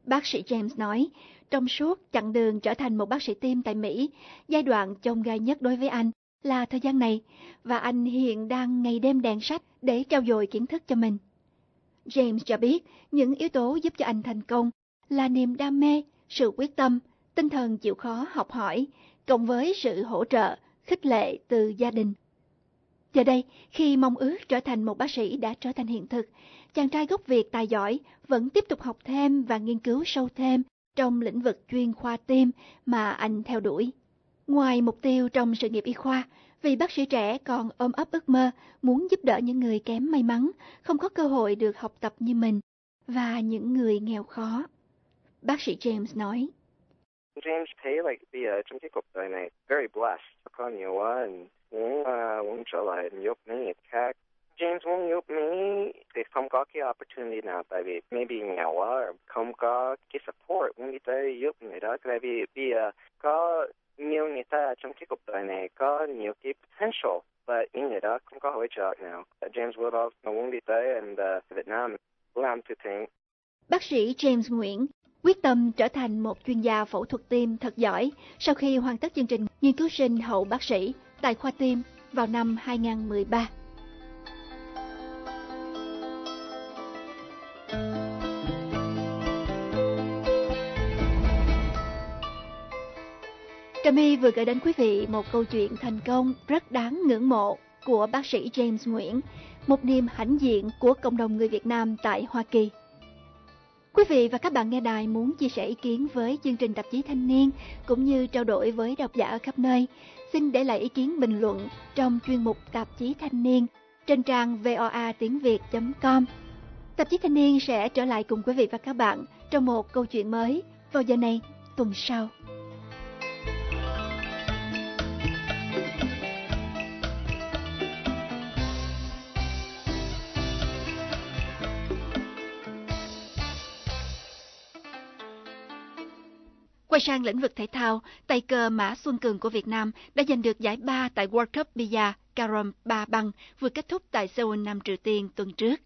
Bác sĩ James nói, trong suốt chặng đường trở thành một bác sĩ tim tại Mỹ, giai đoạn chông gai nhất đối với anh là thời gian này và anh hiện đang ngày đêm đèn sách để trau dồi kiến thức cho mình. James cho biết những yếu tố giúp cho anh thành công là niềm đam mê, sự quyết tâm, tinh thần chịu khó học hỏi, cộng với sự hỗ trợ, khích lệ từ gia đình. Giờ đây, khi mong ước trở thành một bác sĩ đã trở thành hiện thực, chàng trai gốc Việt tài giỏi vẫn tiếp tục học thêm và nghiên cứu sâu thêm trong lĩnh vực chuyên khoa tim mà anh theo đuổi. Ngoài mục tiêu trong sự nghiệp y khoa, vì bác sĩ trẻ còn ôm ấp ước mơ muốn giúp đỡ những người kém may mắn, không có cơ hội được học tập như mình, và những người nghèo khó. Bác sĩ James nói. James thấy like bây giờ uh, trong cái cuộc đời này very blessed, có nhiều quá, muốn uh, muốn trở lại giúp mấy người khác. James muốn giúp mình thì không có cái opportunity nào tại vì maybe nghèo quá, không có cái support muốn đi tới giúp người đó. Tại vì bây giờ có nhiều người ta trong cái cuộc đời này có nhiều cái potential, và ý nghĩa đó không có hỗ trợ nào. James Woodall mà muốn đi tới and uh, Việt Nam làm từ thiện. Bác sĩ James Nguyễn quyết tâm trở thành một chuyên gia phẫu thuật tim thật giỏi sau khi hoàn tất chương trình nghiên cứu sinh hậu bác sĩ tại khoa tim vào năm 2013. Trà My vừa gửi đến quý vị một câu chuyện thành công rất đáng ngưỡng mộ của bác sĩ James Nguyễn, một niềm hãnh diện của cộng đồng người Việt Nam tại Hoa Kỳ. Quý vị và các bạn nghe đài muốn chia sẻ ý kiến với chương trình tạp chí Thanh niên cũng như trao đổi với độc giả ở khắp nơi, xin để lại ý kiến bình luận trong chuyên mục tạp chí Thanh niên trên trang voa tiếng việt.com. Tạp chí Thanh niên sẽ trở lại cùng quý vị và các bạn trong một câu chuyện mới vào giờ này tuần sau. Sang lĩnh vực thể thao, tay cờ Mã Xuân Cường của Việt Nam đã giành được giải ba tại World Cup Bia Carom Ba Băng vừa kết thúc tại Seoul, Nam Triều Tiên tuần trước.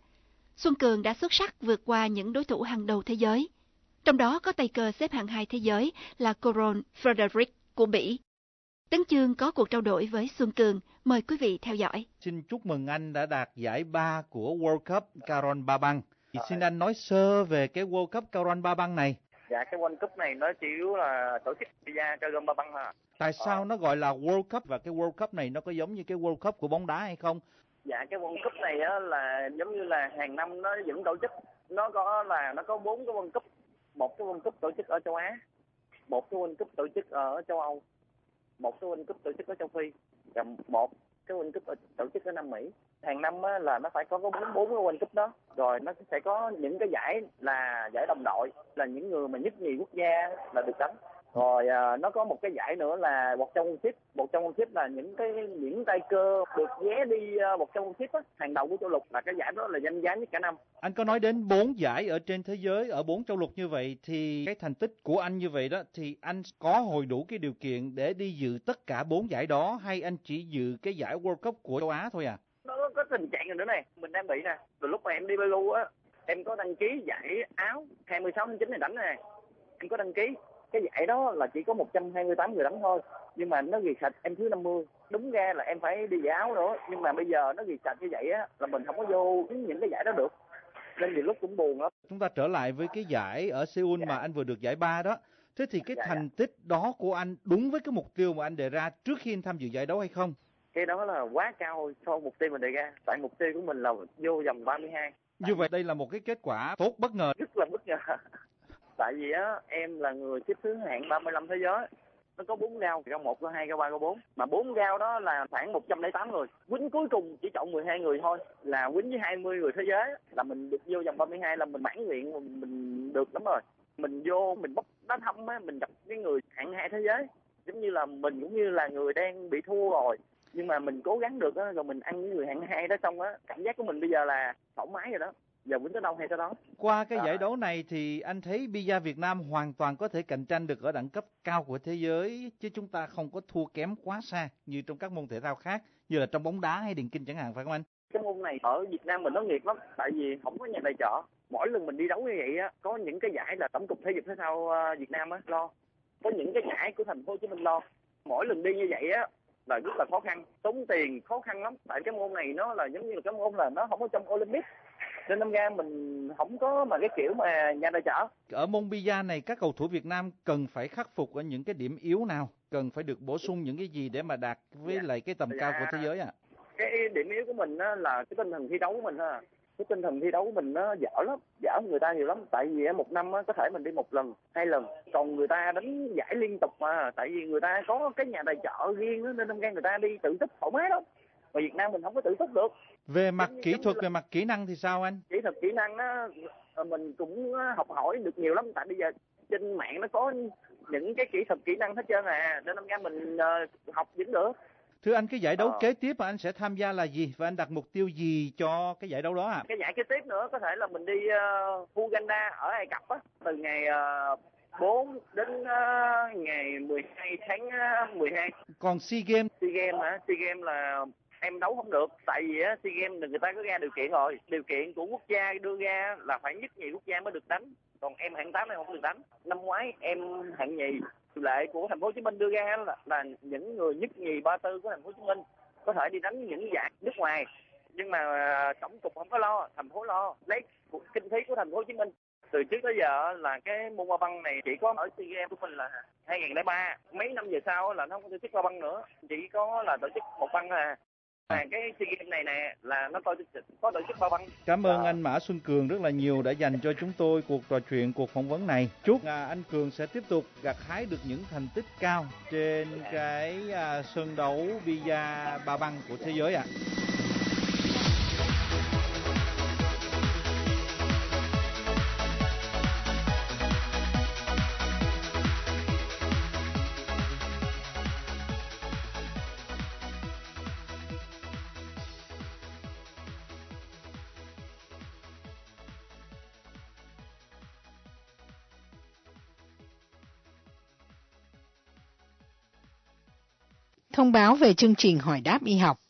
Xuân Cường đã xuất sắc vượt qua những đối thủ hàng đầu thế giới. Trong đó có tay cờ xếp hạng hai thế giới là Coron Frederick của Bỉ. Tấn Chương có cuộc trao đổi với Xuân Cường, mời quý vị theo dõi. Xin chúc mừng anh đã đạt giải ba của World Cup Caron Ba Băng. Xin anh nói sơ về cái World Cup Caron Ba Băng này. Dạ cái World Cup này nó chủ yếu là tổ chức ra cho gom ba băng thôi. Tại sao ờ. nó gọi là World Cup và cái World Cup này nó có giống như cái World Cup của bóng đá hay không? Dạ cái World Cup này á là giống như là hàng năm nó vẫn tổ chức. Nó có là nó có bốn cái World Cup. Một cái World Cup tổ chức ở châu Á, một cái World Cup tổ chức ở châu Âu, một cái World Cup tổ chức ở châu Phi và một cái World Cup tổ chức ở năm Mỹ. Hàng năm á, là nó phải có bốn bốn cái World Cup đó. Rồi nó sẽ có những cái giải là giải đồng đội là những người mà nhất nhì quốc gia là được đánh rồi à, nó có một cái giải nữa là một trong ship một trong ship là những cái những tay cơ được vé đi một trong ship á hàng đầu của châu lục là cái giải đó là danh giá nhất cả năm. Anh có nói đến bốn giải ở trên thế giới ở bốn châu lục như vậy thì cái thành tích của anh như vậy đó thì anh có hồi đủ cái điều kiện để đi dự tất cả bốn giải đó hay anh chỉ dự cái giải World Cup của châu Á thôi à? Nó có tình trạng rồi nữa này. Mình đang bị nè từ lúc mà em đi Belu á em có đăng ký giải áo 26 tháng 9 này đánh này em có đăng ký cái giải đó là chỉ có 128 người đánh thôi. Nhưng mà nó ghi sạch em thứ 50 đúng ra là em phải đi giải áo nữa nhưng mà bây giờ nó ghi sạch như vậy á là mình không có vô những cái giải đó được. Nên nhiều lúc cũng buồn lắm. Chúng ta trở lại với cái giải ở Seoul mà anh vừa được giải ba đó. Thế thì cái thành tích đó của anh đúng với cái mục tiêu mà anh đề ra trước khi anh tham dự giải đấu hay không? cái đó là quá cao so với mục tiêu mình đề ra. Tại mục tiêu của mình là vô vòng 32 Như vậy đây là một cái kết quả tốt bất ngờ. rất là bất ngờ tại vì á em là người xếp thứ hạng 35 thế giới. Nó có bốn gao gao một gao hai gao ba gao bốn. Mà bốn gao đó là khoảng 108 người. Quýnh cuối cùng chỉ chọn 12 người thôi. Là quýnh với 20 người thế giới. Là mình được vô vòng 32 là mình mãn nguyện mình, được lắm rồi. Mình vô mình bốc đá thăm á mình gặp cái người hạng hai thế giới. Giống như là mình cũng như là người đang bị thua rồi. Nhưng mà mình cố gắng được á rồi mình ăn với người hạng hai đó xong á cảm giác của mình bây giờ là thoải mái rồi đó giờ quýnh tới đâu hay tới đó. Qua cái À. giải đấu này thì anh thấy Bia Việt Nam hoàn toàn có thể cạnh tranh được ở đẳng cấp cao của thế giới chứ chúng ta không có thua kém quá xa như trong các môn thể thao khác như là trong bóng đá hay điền kinh chẳng hạn phải không anh? cái môn này ở Việt Nam mình nó nghiệt lắm tại vì không có nhà tài trợ. Mỗi lần mình đi đấu như vậy á có những cái giải là tổng cục thể dục thể thao ờ, Việt Nam á lo. Có những cái giải của thành phố Hồ Chí Minh lo. Mỗi lần đi như vậy á là rất là khó khăn tốn tiền khó khăn lắm. Tại cái môn này nó là giống như là cái môn là nó không có trong Olympic nên năm ra mình không có mà cái kiểu mà nhà tài trợ. Ở môn Bia này các cầu thủ Việt Nam cần phải khắc phục ở những cái điểm yếu nào? Cần phải được bổ sung những cái gì để mà đạt với Dạ. lại cái tầm cao của thế giới ạ? cái điểm yếu của mình á là cái tinh thần thi đấu của mình á cái tinh thần thi đấu của mình nó dở lắm dở người ta nhiều lắm. Tại vì một năm á, có thể mình đi một lần hai lần. Còn người ta đánh giải liên tục mà. Tại vì người ta có cái nhà tài trợ riêng á, nên năm ra người ta đi tự túc thoải mái lắm. Mà Việt Nam mình không có tự túc được Về mặt kỹ thuật, về mặt kỹ năng thì sao anh? kỹ thuật kỹ năng á ờ, mình cũng học hỏi được nhiều lắm tại bây giờ trên mạng nó có những cái kỹ thuật kỹ năng hết trơn à nên năm ra mình ờ, học vẫn được Thưa anh, cái giải đấu Ờ. kế tiếp mà anh sẽ tham gia là gì? Và anh đặt mục tiêu gì cho cái giải đấu đó ạ? cái giải kế tiếp nữa có thể là mình đi uh, Uganda ở Ai Cập á từ ngày uh, 4 đến uh, ngày 12 tháng uh, 12 Còn SEA Games, SEA Games hả SEA Games là em đấu không được tại vì á SEA Games người ta có ra điều kiện rồi. Điều kiện của quốc gia đưa ra là phải nhất nhì quốc gia mới được đánh. Còn em hạng tám này không được đánh. Năm ngoái em hạng nhì lệ của thành phố Hồ Chí Minh đưa ra là, là những người nhất nhì ba tư của thành phố Hồ Chí Minh có thể đi đánh những giải nước ngoài. Nhưng mà à, tổng cục không có lo thành phố lo lấy kinh phí của thành phố Hồ Chí Minh. Từ trước tới giờ là cái môn ba băng này chỉ có ở SEA Games của mình là 2003 mấy năm về sau là nó không có tổ chức ba băng nữa. Chỉ có là tổ chức một băng à mà cái SEA Games này nè là nó có có tổ chức ba băng cảm ơn anh Mã Xuân Cường rất là nhiều đã dành cho chúng tôi cuộc trò chuyện, cuộc phỏng vấn này. Chúc à, anh Cường sẽ tiếp tục gặt hái được những thành tích cao trên cái à, sân đấu Bia Ba Băng của thế giới ạ. Thông báo về chương trình hỏi đáp y học.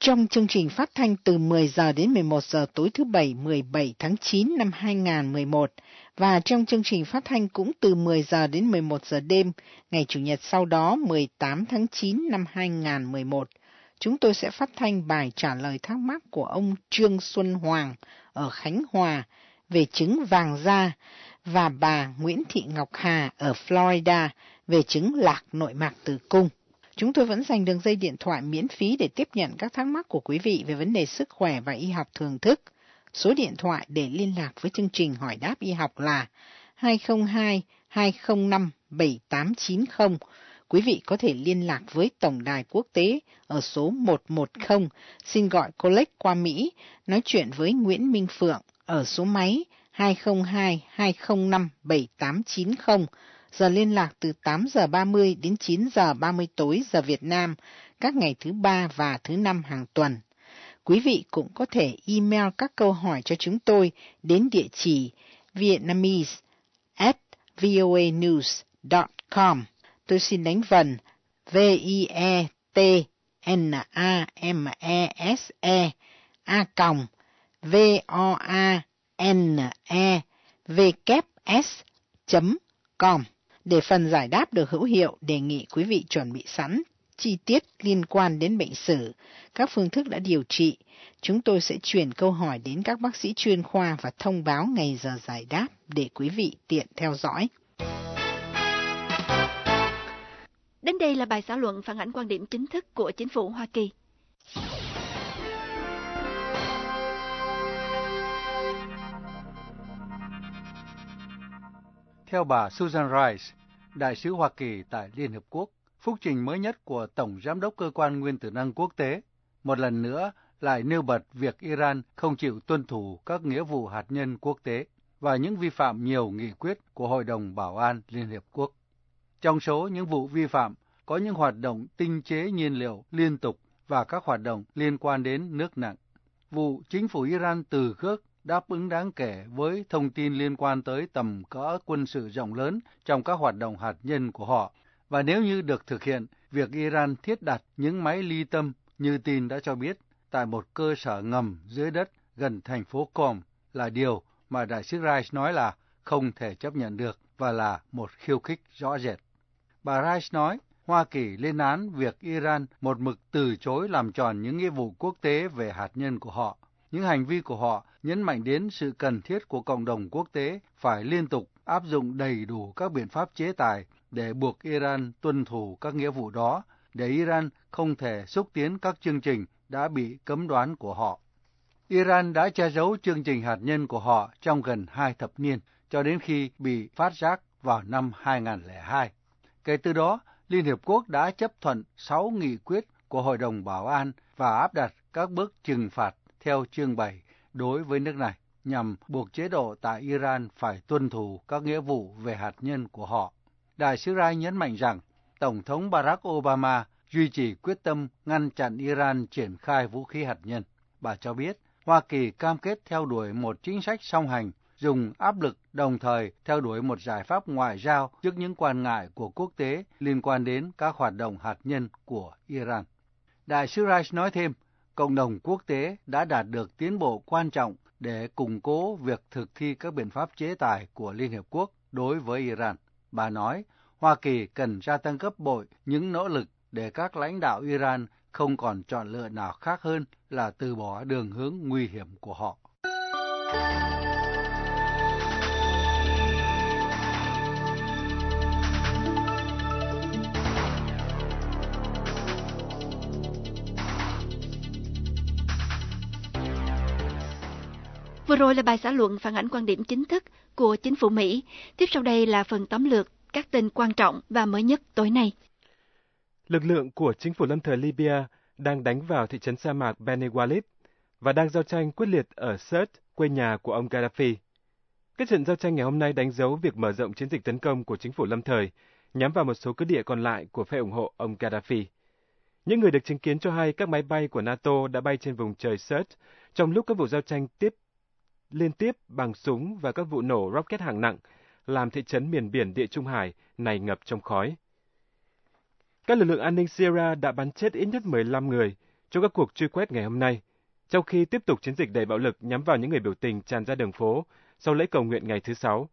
Trong chương trình phát thanh từ 10 giờ đến 11 giờ tối thứ Bảy 17 tháng 9 năm 2011 và trong chương trình phát thanh cũng từ 10 giờ đến 11 giờ đêm, ngày Chủ nhật sau đó 18 tháng 9 năm 2011. Chúng tôi sẽ phát thanh bài trả lời thắc mắc của ông Trương Xuân Hoàng ở Khánh Hòa về chứng vàng da và bà Nguyễn Thị Ngọc Hà ở Florida về chứng lạc nội mạc tử cung. Chúng tôi vẫn dành đường dây điện thoại miễn phí để tiếp nhận các thắc mắc của quý vị về vấn đề sức khỏe và y học thường thức. Số điện thoại để liên lạc với chương trình hỏi đáp y học là 202 205 7890. Quý vị có thể liên lạc với Tổng đài quốc tế ở số 110, xin gọi Collect qua Mỹ, nói chuyện với Nguyễn Minh Phượng ở số máy 202 205 7890 giờ liên lạc từ 8 giờ 30 đến 9 giờ 30 tối giờ Việt Nam, các ngày thứ ba và thứ năm hàng tuần. Quý vị cũng có thể email các câu hỏi cho chúng tôi đến địa chỉ vietnamese at voanews.com. Tôi xin đánh vần V-I-E-T-N-A-M-E-S-E A còng V-O-A-N-E V-S chấm com. Để phần giải đáp được hữu hiệu, đề nghị quý vị chuẩn bị sẵn chi tiết liên quan đến bệnh sử, các phương thức đã điều trị. Chúng tôi sẽ chuyển câu hỏi đến các bác sĩ chuyên khoa và thông báo ngày giờ giải đáp để quý vị tiện theo dõi. Đến đây là bài xã luận phản ánh quan điểm chính thức của chính phủ Hoa Kỳ. Theo bà Susan Rice, đại sứ Hoa Kỳ tại Liên Hợp Quốc, phúc trình mới nhất của Tổng Giám đốc Cơ quan Nguyên tử năng quốc tế một lần nữa lại nêu bật việc Iran không chịu tuân thủ các nghĩa vụ hạt nhân quốc tế và những vi phạm nhiều nghị quyết của Hội đồng Bảo an Liên Hiệp Quốc. Trong số những vụ vi phạm có những hoạt động tinh chế nhiên liệu liên tục và các hoạt động liên quan đến nước nặng. Vụ chính phủ Iran từ khước đáp ứng đáng kể với thông tin liên quan tới tầm cỡ quân sự rộng lớn trong các hoạt động hạt nhân của họ. Và nếu như được thực hiện, việc Iran thiết đặt những máy ly tâm như tin đã cho biết tại một cơ sở ngầm dưới đất gần thành phố Com là điều mà đại sứ Rice nói là không thể chấp nhận được và là một khiêu khích rõ rệt. Bà Rice nói, Hoa Kỳ lên án việc Iran một mực từ chối làm tròn những nghĩa vụ quốc tế về hạt nhân của họ. Những hành vi của họ nhấn mạnh đến sự cần thiết của cộng đồng quốc tế phải liên tục áp dụng đầy đủ các biện pháp chế tài để buộc Iran tuân thủ các nghĩa vụ đó, để Iran không thể xúc tiến các chương trình đã bị cấm đoán của họ. Iran đã che giấu chương trình hạt nhân của họ trong gần hai thập niên, cho đến khi bị phát giác vào năm 2002. Kể từ đó, Liên Hiệp Quốc đã chấp thuận 6 nghị quyết của Hội đồng Bảo an và áp đặt các bước trừng phạt theo chương 7 đối với nước này, nhằm buộc chế độ tại Iran phải tuân thủ các nghĩa vụ về hạt nhân của họ. Đại sứ Rai nhấn mạnh rằng Tổng thống Barack Obama duy trì quyết tâm ngăn chặn Iran triển khai vũ khí hạt nhân. Bà cho biết Hoa Kỳ cam kết theo đuổi một chính sách song hành, dùng áp lực đồng thời theo đuổi một giải pháp ngoại giao trước những quan ngại của quốc tế liên quan đến các hoạt động hạt nhân của Iran. Đại sứ Rice nói thêm, cộng đồng quốc tế đã đạt được tiến bộ quan trọng để củng cố việc thực thi các biện pháp chế tài của Liên Hiệp Quốc đối với Iran. Bà nói, Hoa Kỳ cần gia tăng gấp bội những nỗ lực để các lãnh đạo Iran không còn chọn lựa nào khác hơn là từ bỏ đường hướng nguy hiểm của họ. Vừa rồi là bài xã luận phản ánh quan điểm chính thức của chính phủ Mỹ. Tiếp sau đây là phần tóm lược các tin quan trọng và mới nhất tối nay. Lực lượng của chính phủ lâm thời Libya đang đánh vào thị trấn sa mạc Beni Walid và đang giao tranh quyết liệt ở Sirte, quê nhà của ông Gaddafi. Các trận giao tranh ngày hôm nay đánh dấu việc mở rộng chiến dịch tấn công của chính phủ lâm thời, nhắm vào một số cứ địa còn lại của phe ủng hộ ông Gaddafi. Những người được chứng kiến cho hay các máy bay của NATO đã bay trên vùng trời Sirte trong lúc các vụ giao tranh tiếp liên tiếp bằng súng và các vụ nổ rocket hạng nặng, làm thị trấn miền biển Địa Trung Hải này ngập trong khói. Các lực lượng an ninh Syria đã bắn chết ít nhất 15 người trong các cuộc truy quét ngày hôm nay, trong khi tiếp tục chiến dịch đầy bạo lực nhắm vào những người biểu tình tràn ra đường phố sau lễ cầu nguyện ngày thứ Sáu.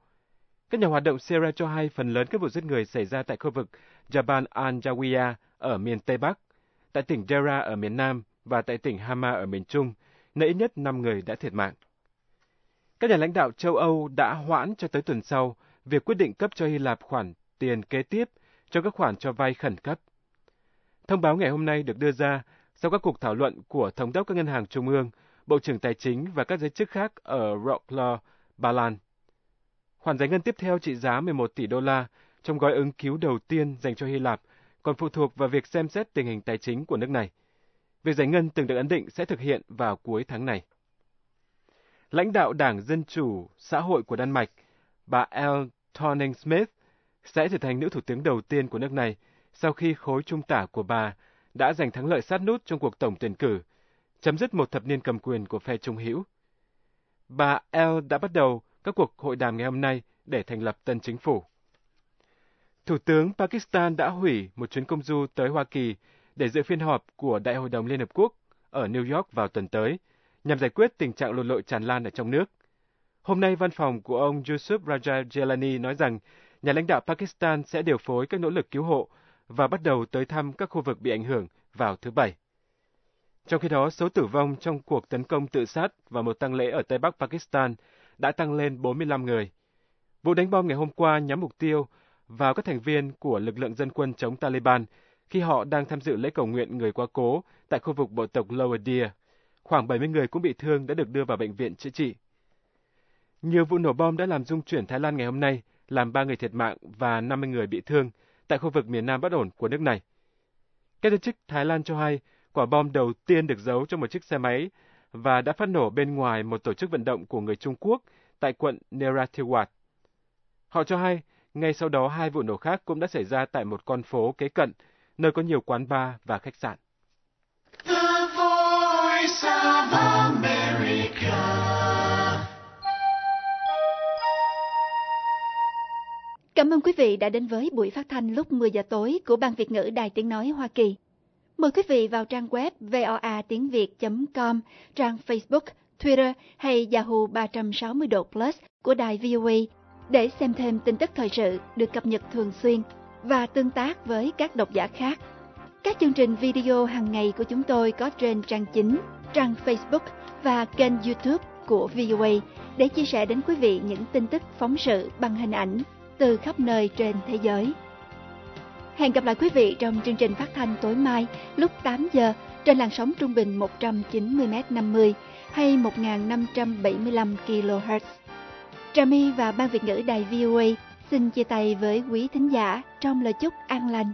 Các nhà hoạt động Syria cho hay phần lớn các vụ giết người xảy ra tại khu vực Jabal al-Jawiya ở miền Tây Bắc, tại tỉnh Dera ở miền Nam và tại tỉnh Hama ở miền Trung, nơi ít nhất 5 người đã thiệt mạng. Các nhà lãnh đạo châu Âu đã hoãn cho tới tuần sau việc quyết định cấp cho Hy Lạp khoản tiền kế tiếp cho các khoản cho vay khẩn cấp. Thông báo ngày hôm nay được đưa ra sau các cuộc thảo luận của Thống đốc các ngân hàng trung ương, Bộ trưởng Tài chính và các giới chức khác ở Wroclaw, Ba Lan. Khoản giải ngân tiếp theo trị giá 11 tỷ đô la trong gói ứng cứu đầu tiên dành cho Hy Lạp còn phụ thuộc vào việc xem xét tình hình tài chính của nước này. Việc giải ngân từng được ấn định sẽ thực hiện vào cuối tháng này. Lãnh đạo Đảng Dân Chủ Xã hội của Đan Mạch, bà El Thorning-Smith, sẽ trở thành nữ thủ tướng đầu tiên của nước này sau khi khối trung tả của bà đã giành thắng lợi sát nút trong cuộc tổng tuyển cử, chấm dứt một thập niên cầm quyền của phe Trung hữu. Bà El đã bắt đầu các cuộc hội đàm ngày hôm nay để thành lập tân chính phủ. Thủ tướng Pakistan đã hủy một chuyến công du tới Hoa Kỳ để dự phiên họp của Đại hội đồng Liên Hợp Quốc ở New York vào tuần tới, nhằm giải quyết tình trạng lụt lội tràn lan ở trong nước. Hôm nay, văn phòng của ông Yusuf Raja Jelani nói rằng nhà lãnh đạo Pakistan sẽ điều phối các nỗ lực cứu hộ và bắt đầu tới thăm các khu vực bị ảnh hưởng vào thứ Bảy. Trong khi đó, số tử vong trong cuộc tấn công tự sát và một tang lễ ở Tây Bắc Pakistan đã tăng lên 45 người. Vụ đánh bom ngày hôm qua nhắm mục tiêu vào các thành viên của lực lượng dân quân chống Taliban khi họ đang tham dự lễ cầu nguyện người quá cố tại khu vực bộ tộc Lower Deer. Khoảng 70 người cũng bị thương đã được đưa vào bệnh viện chữa trị. Nhiều vụ nổ bom đã làm rung chuyển Thái Lan ngày hôm nay, làm 3 người thiệt mạng và 50 người bị thương tại khu vực miền Nam bất ổn của nước này. Các giới chức Thái Lan cho hay quả bom đầu tiên được giấu trong một chiếc xe máy và đã phát nổ bên ngoài một tổ chức vận động của người Trung Quốc tại quận Nerathiwat. Họ cho hay, ngay sau đó hai vụ nổ khác cũng đã xảy ra tại một con phố kế cận, nơi có nhiều quán bar và khách sạn. Cảm ơn quý vị đã đến với buổi phát thanh lúc 10 giờ tối của Ban Việt ngữ Đài Tiếng Nói Hoa Kỳ. Mời quý vị vào trang web voa tiếng việt.com, trang Facebook, Twitter hay Yahoo 360 độ Plus của đài VOA để xem thêm tin tức thời sự được cập nhật thường xuyên và tương tác với các độc giả khác. Các chương trình video hàng ngày của chúng tôi có trên trang chính, trang Facebook và kênh YouTube của VOA để chia sẻ đến quý vị những tin tức phóng sự bằng hình ảnh từ khắp nơi trên thế giới. Hẹn gặp lại quý vị trong chương trình phát thanh tối mai lúc 8 giờ trên làn sóng trung bình 190m50 hay 1575 kHz. Trà My và Ban Việt ngữ Đài VOA xin chia tay với quý thính giả trong lời chúc an lành.